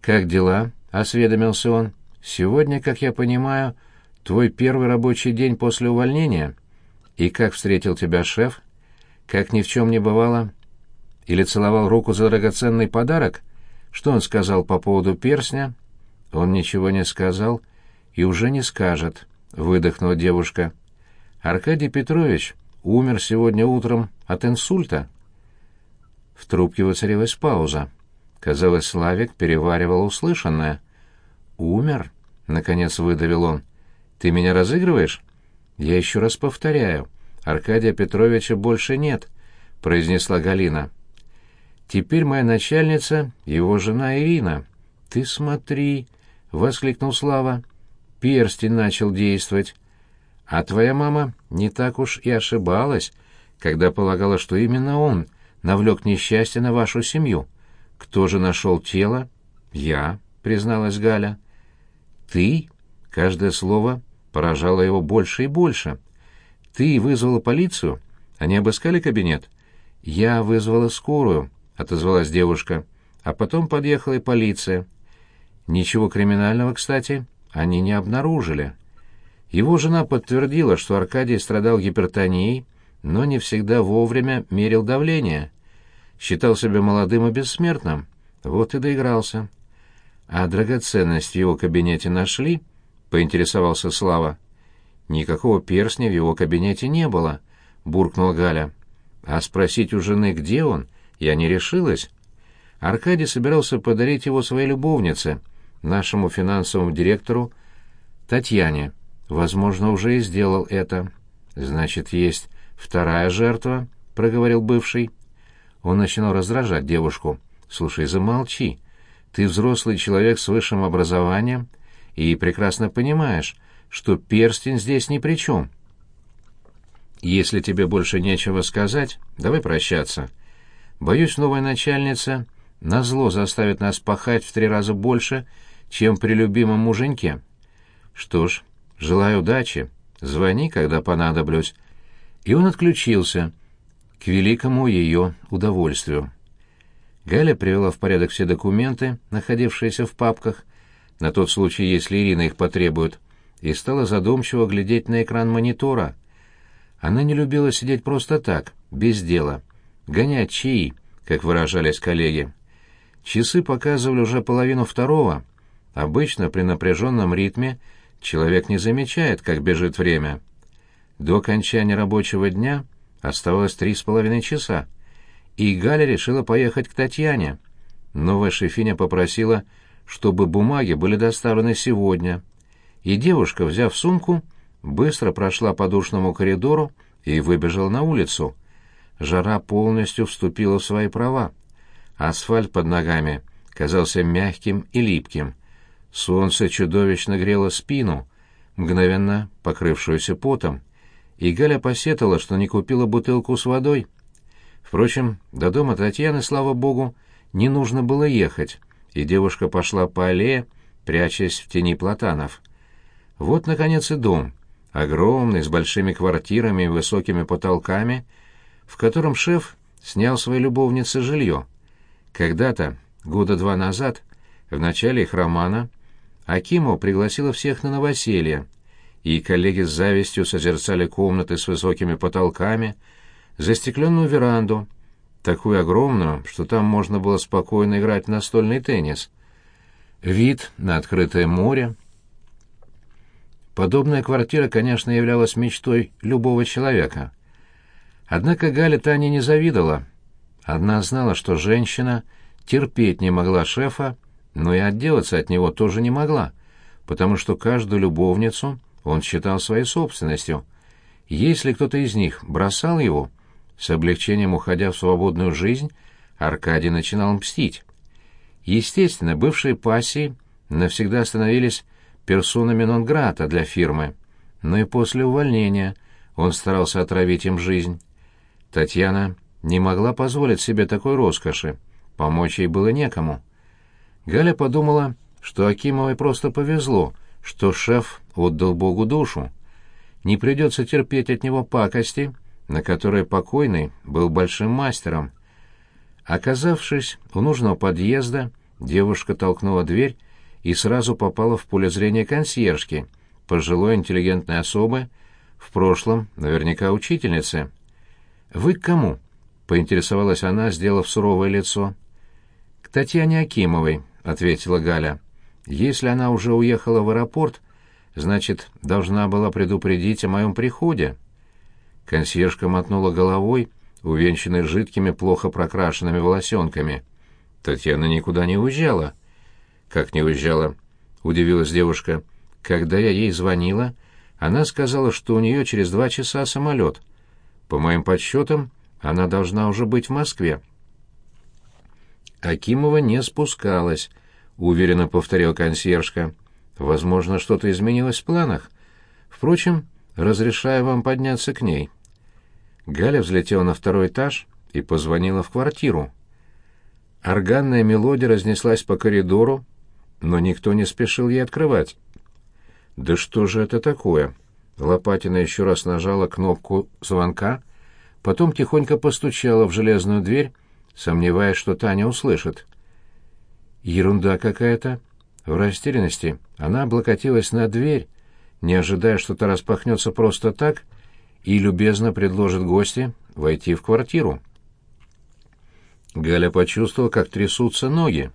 [SPEAKER 1] «Как дела?» — осведомился он. «Сегодня, как я понимаю, твой первый рабочий день после увольнения. И как встретил тебя шеф? Как ни в чем не бывало? Или целовал руку за драгоценный подарок? Что он сказал по поводу перстня?» «Он ничего не сказал и уже не скажет», — выдохнула девушка. «Аркадий Петрович умер сегодня утром от инсульта». В трубке воцарилась пауза. Казалось, Славик переваривал услышанное. «Умер?» — наконец выдавил он. «Ты меня разыгрываешь?» «Я еще раз повторяю. Аркадия Петровича больше нет», — произнесла Галина. «Теперь моя начальница — его жена Ирина». «Ты смотри!» — воскликнул Слава. «Перстень начал действовать. А твоя мама не так уж и ошибалась, когда полагала, что именно он навлек несчастье на вашу семью». «Кто же нашел тело?» «Я», — призналась Галя. «Ты?» — каждое слово поражало его больше и больше. «Ты вызвала полицию? Они обыскали кабинет?» «Я вызвала скорую», — отозвалась девушка. «А потом подъехала и полиция. Ничего криминального, кстати, они не обнаружили». Его жена подтвердила, что Аркадий страдал гипертонией, но не всегда вовремя мерил давление считал себя молодым и бессмертным. Вот и доигрался. А драгоценность в его кабинете нашли? поинтересовался Слава. Никакого перстня в его кабинете не было, буркнула Галя. А спросить у жены, где он, я не решилась. Аркадий собирался подарить его своей любовнице, нашему финансовому директору Татьяне. Возможно, уже и сделал это. Значит, есть вторая жертва, проговорил бывший. Он начинал раздражать девушку. «Слушай, замолчи. Ты взрослый человек с высшим образованием и прекрасно понимаешь, что перстень здесь ни при чем. Если тебе больше нечего сказать, давай прощаться. Боюсь, новая начальница назло заставит нас пахать в три раза больше, чем при любимом муженьке. Что ж, желаю удачи. Звони, когда понадоблюсь». И он отключился, к великому ее удовольствию. Галя привела в порядок все документы, находившиеся в папках, на тот случай, если Ирина их потребует, и стала задумчиво глядеть на экран монитора. Она не любила сидеть просто так, без дела, гонять чаи, как выражались коллеги. Часы показывали уже половину второго. Обычно при напряженном ритме человек не замечает, как бежит время. До окончания рабочего дня — Оставалось три с половиной часа, и Галя решила поехать к Татьяне. Новая шефиня попросила, чтобы бумаги были доставлены сегодня, и девушка, взяв сумку, быстро прошла по душному коридору и выбежала на улицу. Жара полностью вступила в свои права. Асфальт под ногами казался мягким и липким. Солнце чудовищно грело спину, мгновенно покрывшуюся потом и Галя посетовала, что не купила бутылку с водой. Впрочем, до дома Татьяны, слава богу, не нужно было ехать, и девушка пошла по аллее, прячась в тени платанов. Вот, наконец, и дом, огромный, с большими квартирами и высокими потолками, в котором шеф снял своей любовнице жилье. Когда-то, года два назад, в начале их романа, Акимова пригласила всех на новоселье — и коллеги с завистью созерцали комнаты с высокими потолками, застекленную веранду, такую огромную, что там можно было спокойно играть в настольный теннис. Вид на открытое море. Подобная квартира, конечно, являлась мечтой любого человека. Однако Галя Тане не завидовала. Одна знала, что женщина терпеть не могла шефа, но и отделаться от него тоже не могла, потому что каждую любовницу — он считал своей собственностью. Если кто-то из них бросал его, с облегчением уходя в свободную жизнь, Аркадий начинал мстить. Естественно, бывшие пассии навсегда становились персонами нон-грата для фирмы, но и после увольнения он старался отравить им жизнь. Татьяна не могла позволить себе такой роскоши, помочь ей было некому. Галя подумала, что Акимовой просто повезло, что шеф отдал Богу душу. Не придется терпеть от него пакости, на которые покойный был большим мастером. Оказавшись у нужного подъезда, девушка толкнула дверь и сразу попала в поле зрения консьержки, пожилой интеллигентной особы, в прошлом наверняка учительницы. «Вы к кому?» — поинтересовалась она, сделав суровое лицо. «К Татьяне Акимовой», — ответила Галя. «Если она уже уехала в аэропорт, значит, должна была предупредить о моем приходе». Консьержка мотнула головой, увенчанной жидкими, плохо прокрашенными волосенками. Татьяна никуда не уезжала. «Как не уезжала?» — удивилась девушка. «Когда я ей звонила, она сказала, что у нее через два часа самолет. По моим подсчетам, она должна уже быть в Москве». Акимова не спускалась, — уверенно повторил консьержка. «Возможно, что-то изменилось в планах. Впрочем, разрешаю вам подняться к ней». Галя взлетела на второй этаж и позвонила в квартиру. Органная мелодия разнеслась по коридору, но никто не спешил ей открывать. «Да что же это такое?» Лопатина еще раз нажала кнопку звонка, потом тихонько постучала в железную дверь, сомневаясь, что Таня услышит. «Ерунда какая-то». В растерянности она облокотилась на дверь, не ожидая, что та распахнется просто так и любезно предложит гости войти в квартиру. Галя почувствовала, как трясутся ноги.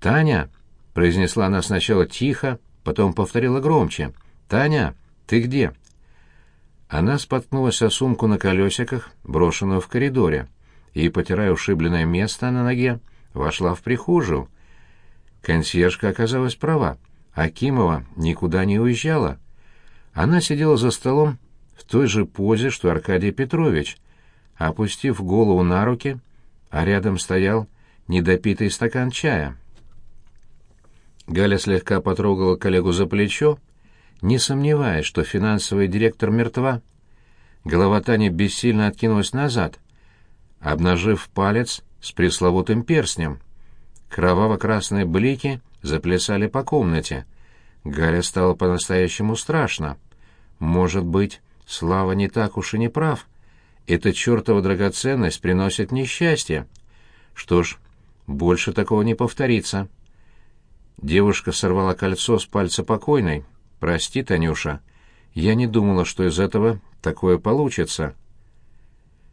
[SPEAKER 1] «Таня!» — произнесла она сначала тихо, потом повторила громче. «Таня, ты где?» Она споткнулась о сумку на колесиках, брошенную в коридоре, и, потирая ушибленное место на ноге, вошла в прихожую. Консьержка оказалась права. Акимова никуда не уезжала. Она сидела за столом в той же позе, что Аркадий Петрович, опустив голову на руки, а рядом стоял недопитый стакан чая. Галя слегка потрогала коллегу за плечо, не сомневаясь, что финансовый директор мертва. Голова Тани бессильно откинулась назад, обнажив палец с пресловутым перстнем. Кроваво-красные блики заплясали по комнате. Галя стало по-настоящему страшно. Может быть, Слава не так уж и не прав. Эта чертова драгоценность приносит несчастье. Что ж, больше такого не повторится. Девушка сорвала кольцо с пальца покойной. «Прости, Танюша, я не думала, что из этого такое получится».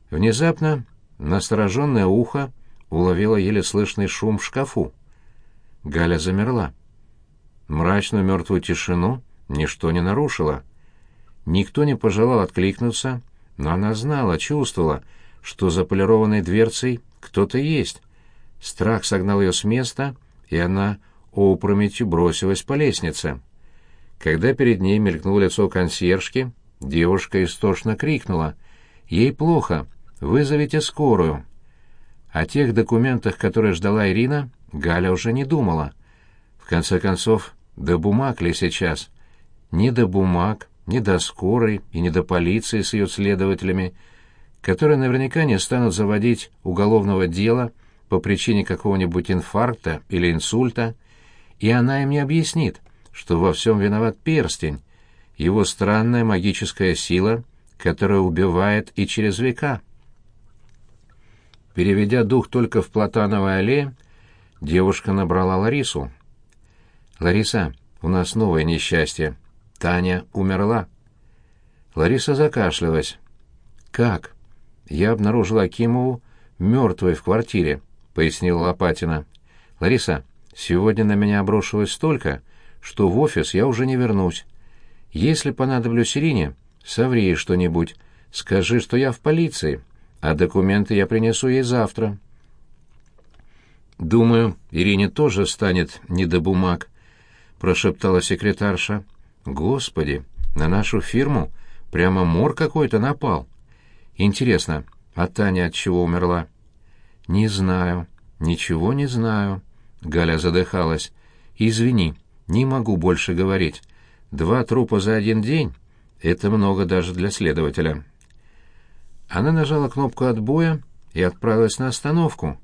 [SPEAKER 1] Внезапно настороженное ухо уловило еле слышный шум в шкафу. Галя замерла. Мрачную мертвую тишину ничто не нарушило. Никто не пожелал откликнуться, но она знала, чувствовала, что за полированной дверцей кто-то есть. Страх согнал ее с места, и она опрометью бросилась по лестнице. Когда перед ней мелькнуло лицо консьержки, девушка истошно крикнула. «Ей плохо! Вызовите скорую!» О тех документах, которые ждала Ирина, Галя уже не думала. В конце концов, до бумаг ли сейчас? Не до бумаг, ни до скорой и ни до полиции с ее следователями, которые наверняка не станут заводить уголовного дела по причине какого-нибудь инфаркта или инсульта, и она им не объяснит, что во всем виноват перстень, его странная магическая сила, которая убивает и через века. Переведя дух только в Платановой аллее, девушка набрала Ларису. «Лариса, у нас новое несчастье. Таня умерла. Лариса закашлялась. «Как?» «Я обнаружила Акимову мертвой в квартире», — пояснила Лопатина. «Лариса, сегодня на меня обрушилось столько, что в офис я уже не вернусь. Если понадоблюсь Ирине, соври что-нибудь. Скажи, что я в полиции, а документы я принесу ей завтра». «Думаю, Ирине тоже станет не до бумаг», — прошептала секретарша. Господи, на нашу фирму прямо мор какой-то напал. Интересно, а Таня от чего умерла? Не знаю, ничего не знаю. Галя задыхалась. Извини, не могу больше говорить. Два трупа за один день — это много даже для следователя. Она нажала кнопку отбоя и отправилась на остановку.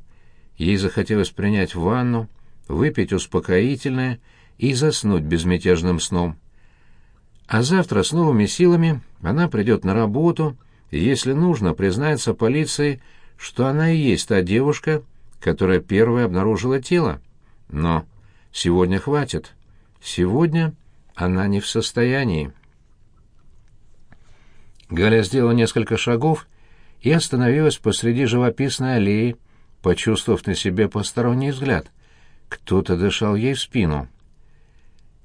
[SPEAKER 1] Ей захотелось принять ванну, выпить успокоительное и заснуть безмятежным сном. А завтра с новыми силами она придет на работу и, если нужно, признается полиции, что она и есть та девушка, которая первая обнаружила тело. Но Сегодня хватит. Сегодня она не в состоянии. Галя сделала несколько шагов и остановилась посреди живописной аллеи, почувствовав на себе посторонний взгляд. Кто-то дышал ей в спину.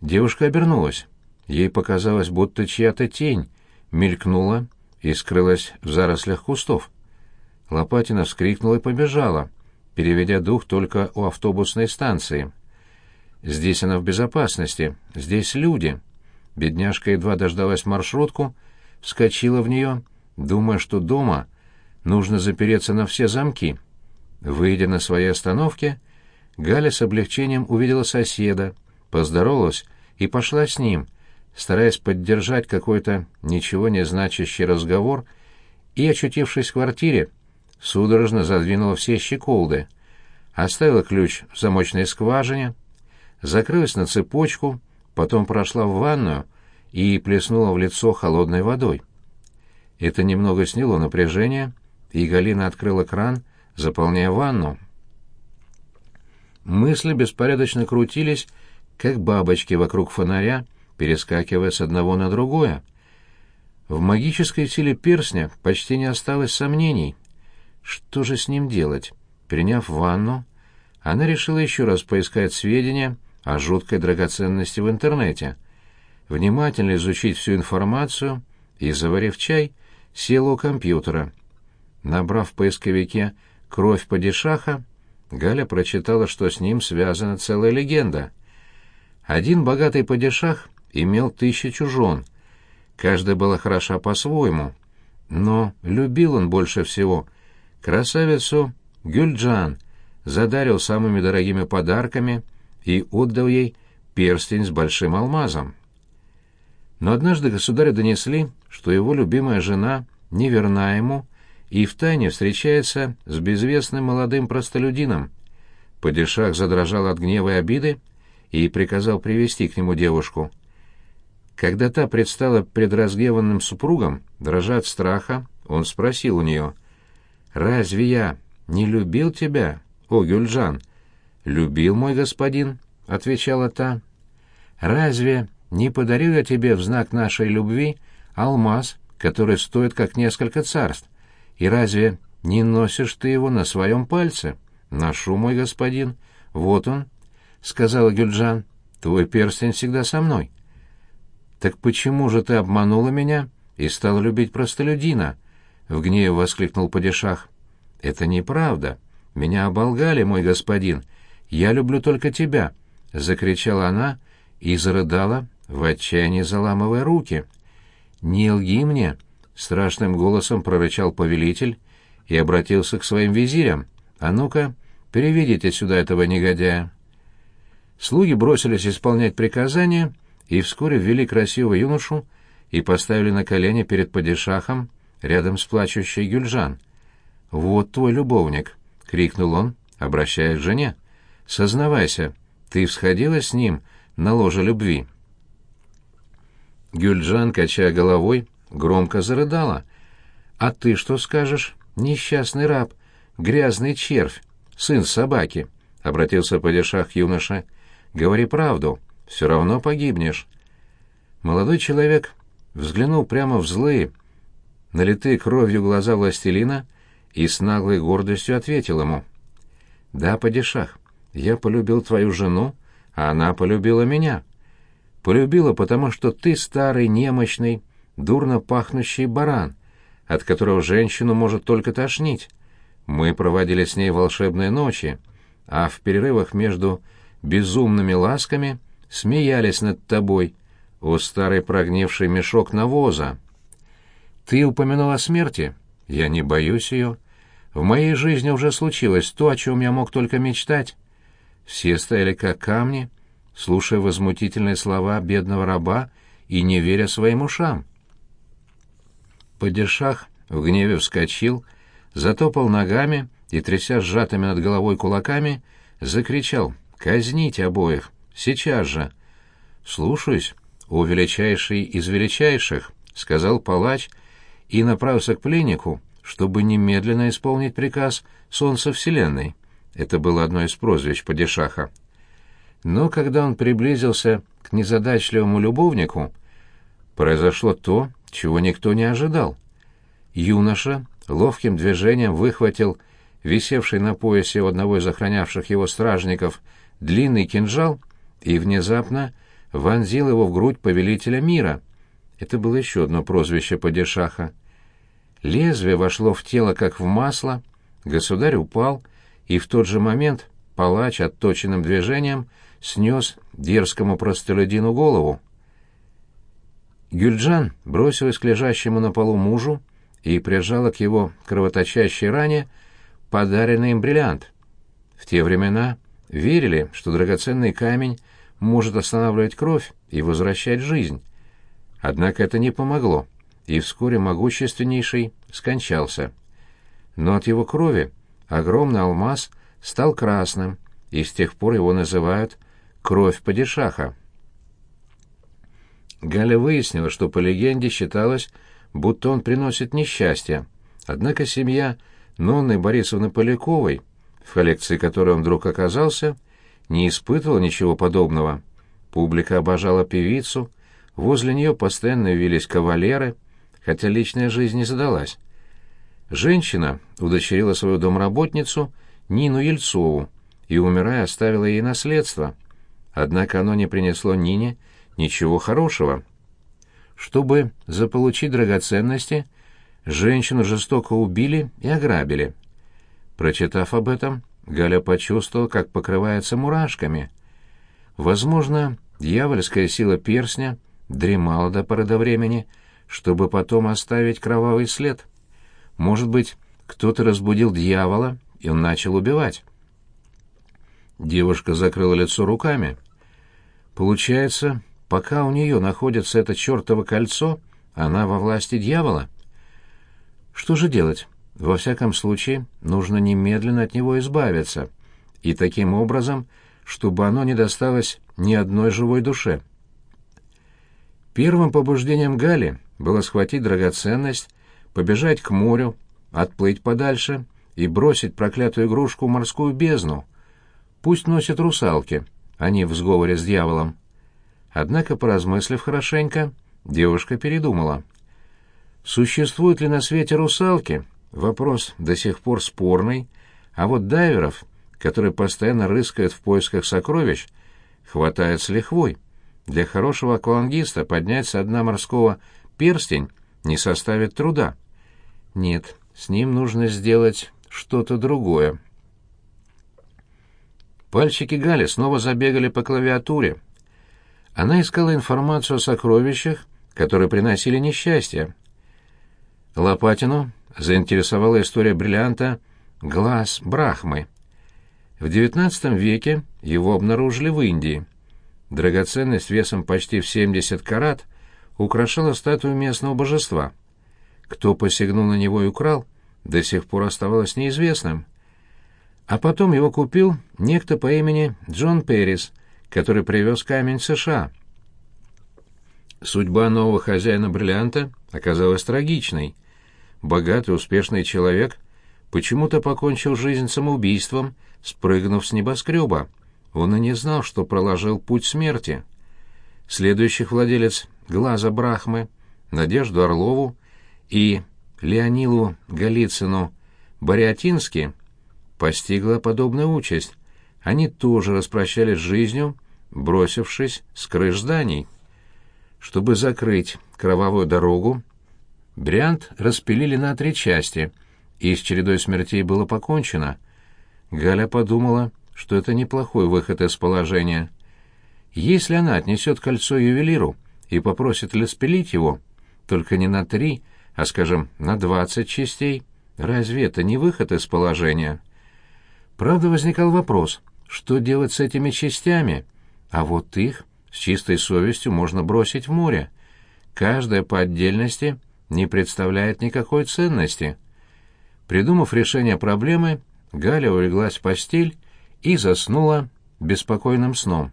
[SPEAKER 1] Девушка обернулась. Ей показалось, будто чья-то тень мелькнула и скрылась в зарослях кустов. Лопатина вскрикнула и побежала, переведя дух только у автобусной станции. Здесь она в безопасности, здесь люди. Бедняжка едва дождалась маршрутку, вскочила в нее, думая, что дома нужно запереться на все замки. Выйдя на своей остановке, Галя с облегчением увидела соседа, поздоровалась и пошла с ним, стараясь поддержать какой-то ничего не значащий разговор, и, очутившись в квартире, судорожно задвинула все щеколды, оставила ключ в замочной скважине, закрылась на цепочку, потом прошла в ванную и плеснула в лицо холодной водой. Это немного сняло напряжение, и Галина открыла кран, заполняя ванну. Мысли беспорядочно крутились, как бабочки вокруг фонаря, перескакивая с одного на другое. В магической силе перстня почти не осталось сомнений. Что же с ним делать? Приняв ванну, она решила еще раз поискать сведения о жуткой драгоценности в интернете, внимательно изучить всю информацию и, заварив чай, села у компьютера. Набрав в поисковике «Кровь падишаха», Галя прочитала, что с ним связана целая легенда. Один богатый падишах имел тысячу жен. Каждая была хороша по-своему, но любил он больше всего красавицу Гюльджан, задарил самыми дорогими подарками — и отдал ей перстень с большим алмазом. Но однажды государю донесли, что его любимая жена неверна ему и втайне встречается с безвестным молодым простолюдином. Падишах задрожал от гнева и обиды и приказал привести к нему девушку. Когда та предстала пред разгневанным супругом, дрожа от страха, он спросил у нее, «Разве я не любил тебя, о Гюльжан?» «Любил мой господин», — отвечала та. «Разве не подарил я тебе в знак нашей любви алмаз, который стоит как несколько царств? И разве не носишь ты его на своем пальце?» «Ношу, мой господин. Вот он», — сказала Гюльджан. «Твой перстень всегда со мной». «Так почему же ты обманула меня и стала любить простолюдина?» — в гневе воскликнул падишах. «Это неправда. Меня оболгали, мой господин, я люблю только тебя!» — закричала она и зарыдала, в отчаянии заламывая руки. «Не лги мне!» — страшным голосом прорычал повелитель и обратился к своим визирям. «А ну-ка, переведите сюда этого негодяя!» Слуги бросились исполнять приказания и вскоре ввели красивого юношу и поставили на колени перед падишахом рядом с плачущей Гюльжан. «Вот твой любовник!» — крикнул он, обращаясь к жене. Сознавайся, ты всходила с ним на ложе любви?» Гюльджан, качая головой, громко зарыдала. «А ты что скажешь, несчастный раб, грязный червь, сын собаки?» — обратился падишах юноша. «Говори правду, все равно погибнешь». Молодой человек взглянул прямо в злые, налитые кровью глаза властелина и с наглой гордостью ответил ему. «Да, падишах, я полюбил твою жену, а она полюбила меня. Полюбила, потому что ты старый, немощный, дурно пахнущий баран, от которого женщину может только тошнить. Мы проводили с ней волшебные ночи, а в перерывах между безумными ласками смеялись над тобой, о старый прогнивший мешок навоза. Ты упомянул о смерти? Я не боюсь ее. В моей жизни уже случилось то, о чем я мог только мечтать. Все стояли как камни, слушая возмутительные слова бедного раба и не веря своим ушам. Падишах в гневе вскочил, затопал ногами и, тряся сжатыми над головой кулаками, закричал «Казните обоих! Сейчас же!» «Слушаюсь, о величайший из величайших!» — сказал палач и направился к пленнику, чтобы немедленно исполнить приказ Солнца Вселенной. Это было одно из прозвищ падишаха. Но когда он приблизился к незадачливому любовнику, произошло то, чего никто не ожидал. Юноша ловким движением выхватил висевший на поясе у одного из охранявших его стражников длинный кинжал и внезапно вонзил его в грудь повелителя мира. Это было еще одно прозвище падишаха. Лезвие вошло в тело, как в масло, государь упал, и в тот же момент палач отточенным движением снес дерзкому простолюдину голову. Гюльджан бросилась к лежащему на полу мужу и прижала к его кровоточащей ране подаренный им бриллиант. В те времена верили, что драгоценный камень может останавливать кровь и возвращать жизнь. Однако это не помогло, и вскоре могущественнейший скончался. Но от его крови огромный алмаз стал красным, и с тех пор его называют «кровь падишаха». Галя выяснила, что по легенде считалось, будто он приносит несчастье. Однако семья Нонны Борисовны Поляковой, в коллекции которой он вдруг оказался, не испытывала ничего подобного. Публика обожала певицу, возле нее постоянно явились кавалеры, хотя личная жизнь не задалась. Женщина удочерила свою домработницу Нину Ельцову и, умирая, оставила ей наследство. Однако оно не принесло Нине ничего хорошего. Чтобы заполучить драгоценности, женщину жестоко убили и ограбили. Прочитав об этом, Галя почувствовала, как покрывается мурашками. Возможно, дьявольская сила перстня дремала до поры до времени, чтобы потом оставить кровавый след. Может быть, кто-то разбудил дьявола, и он начал убивать. Девушка закрыла лицо руками. Получается, пока у нее находится это чертово кольцо, она во власти дьявола. Что же делать? Во всяком случае, нужно немедленно от него избавиться, и таким образом, чтобы оно не досталось ни одной живой душе. Первым побуждением Гали было схватить драгоценность, побежать к морю, отплыть подальше и бросить проклятую игрушку в морскую бездну. Пусть носят русалки, они в сговоре с дьяволом. Однако, поразмыслив хорошенько, девушка передумала. Существуют ли на свете русалки? Вопрос до сих пор спорный, а вот дайверов, которые постоянно рыскают в поисках сокровищ, хватает с лихвой. Для хорошего аквалангиста поднять со дна морского перстень не составит труда. Нет, с ним нужно сделать что-то другое. Пальчики Гали снова забегали по клавиатуре. Она искала информацию о сокровищах, которые приносили несчастье. Лопатину заинтересовала история бриллианта «Глаз Брахмы». В XIX веке его обнаружили в Индии. Драгоценность весом почти в 70 карат украшала статую местного божества. Кто посягнул на него и украл, до сих пор оставалось неизвестным. А потом его купил некто по имени Джон Перрис, который привез камень в США. Судьба нового хозяина бриллианта оказалась трагичной. Богатый, успешный человек почему-то покончил жизнь самоубийством, спрыгнув с небоскреба. Он и не знал, что проложил путь смерти. Следующих владелец глаза Брахмы, Надежду Орлову и Леонилу Голицыну Бариатински постигла подобная участь. Они тоже распрощались с жизнью, бросившись с крыш зданий. Чтобы закрыть кровавую дорогу, Бриант распилили на три части, и с чередой смертей было покончено. Галя подумала, что это неплохой выход из положения. Если она отнесет кольцо ювелиру и попросит распилить его, только не на три, а, скажем, на двадцать частей, разве это не выход из положения? Правда, возникал вопрос, что делать с этими частями, а вот их с чистой совестью можно бросить в море. Каждая по отдельности не представляет никакой ценности. Придумав решение проблемы, Галя улеглась в постель и заснула беспокойным сном.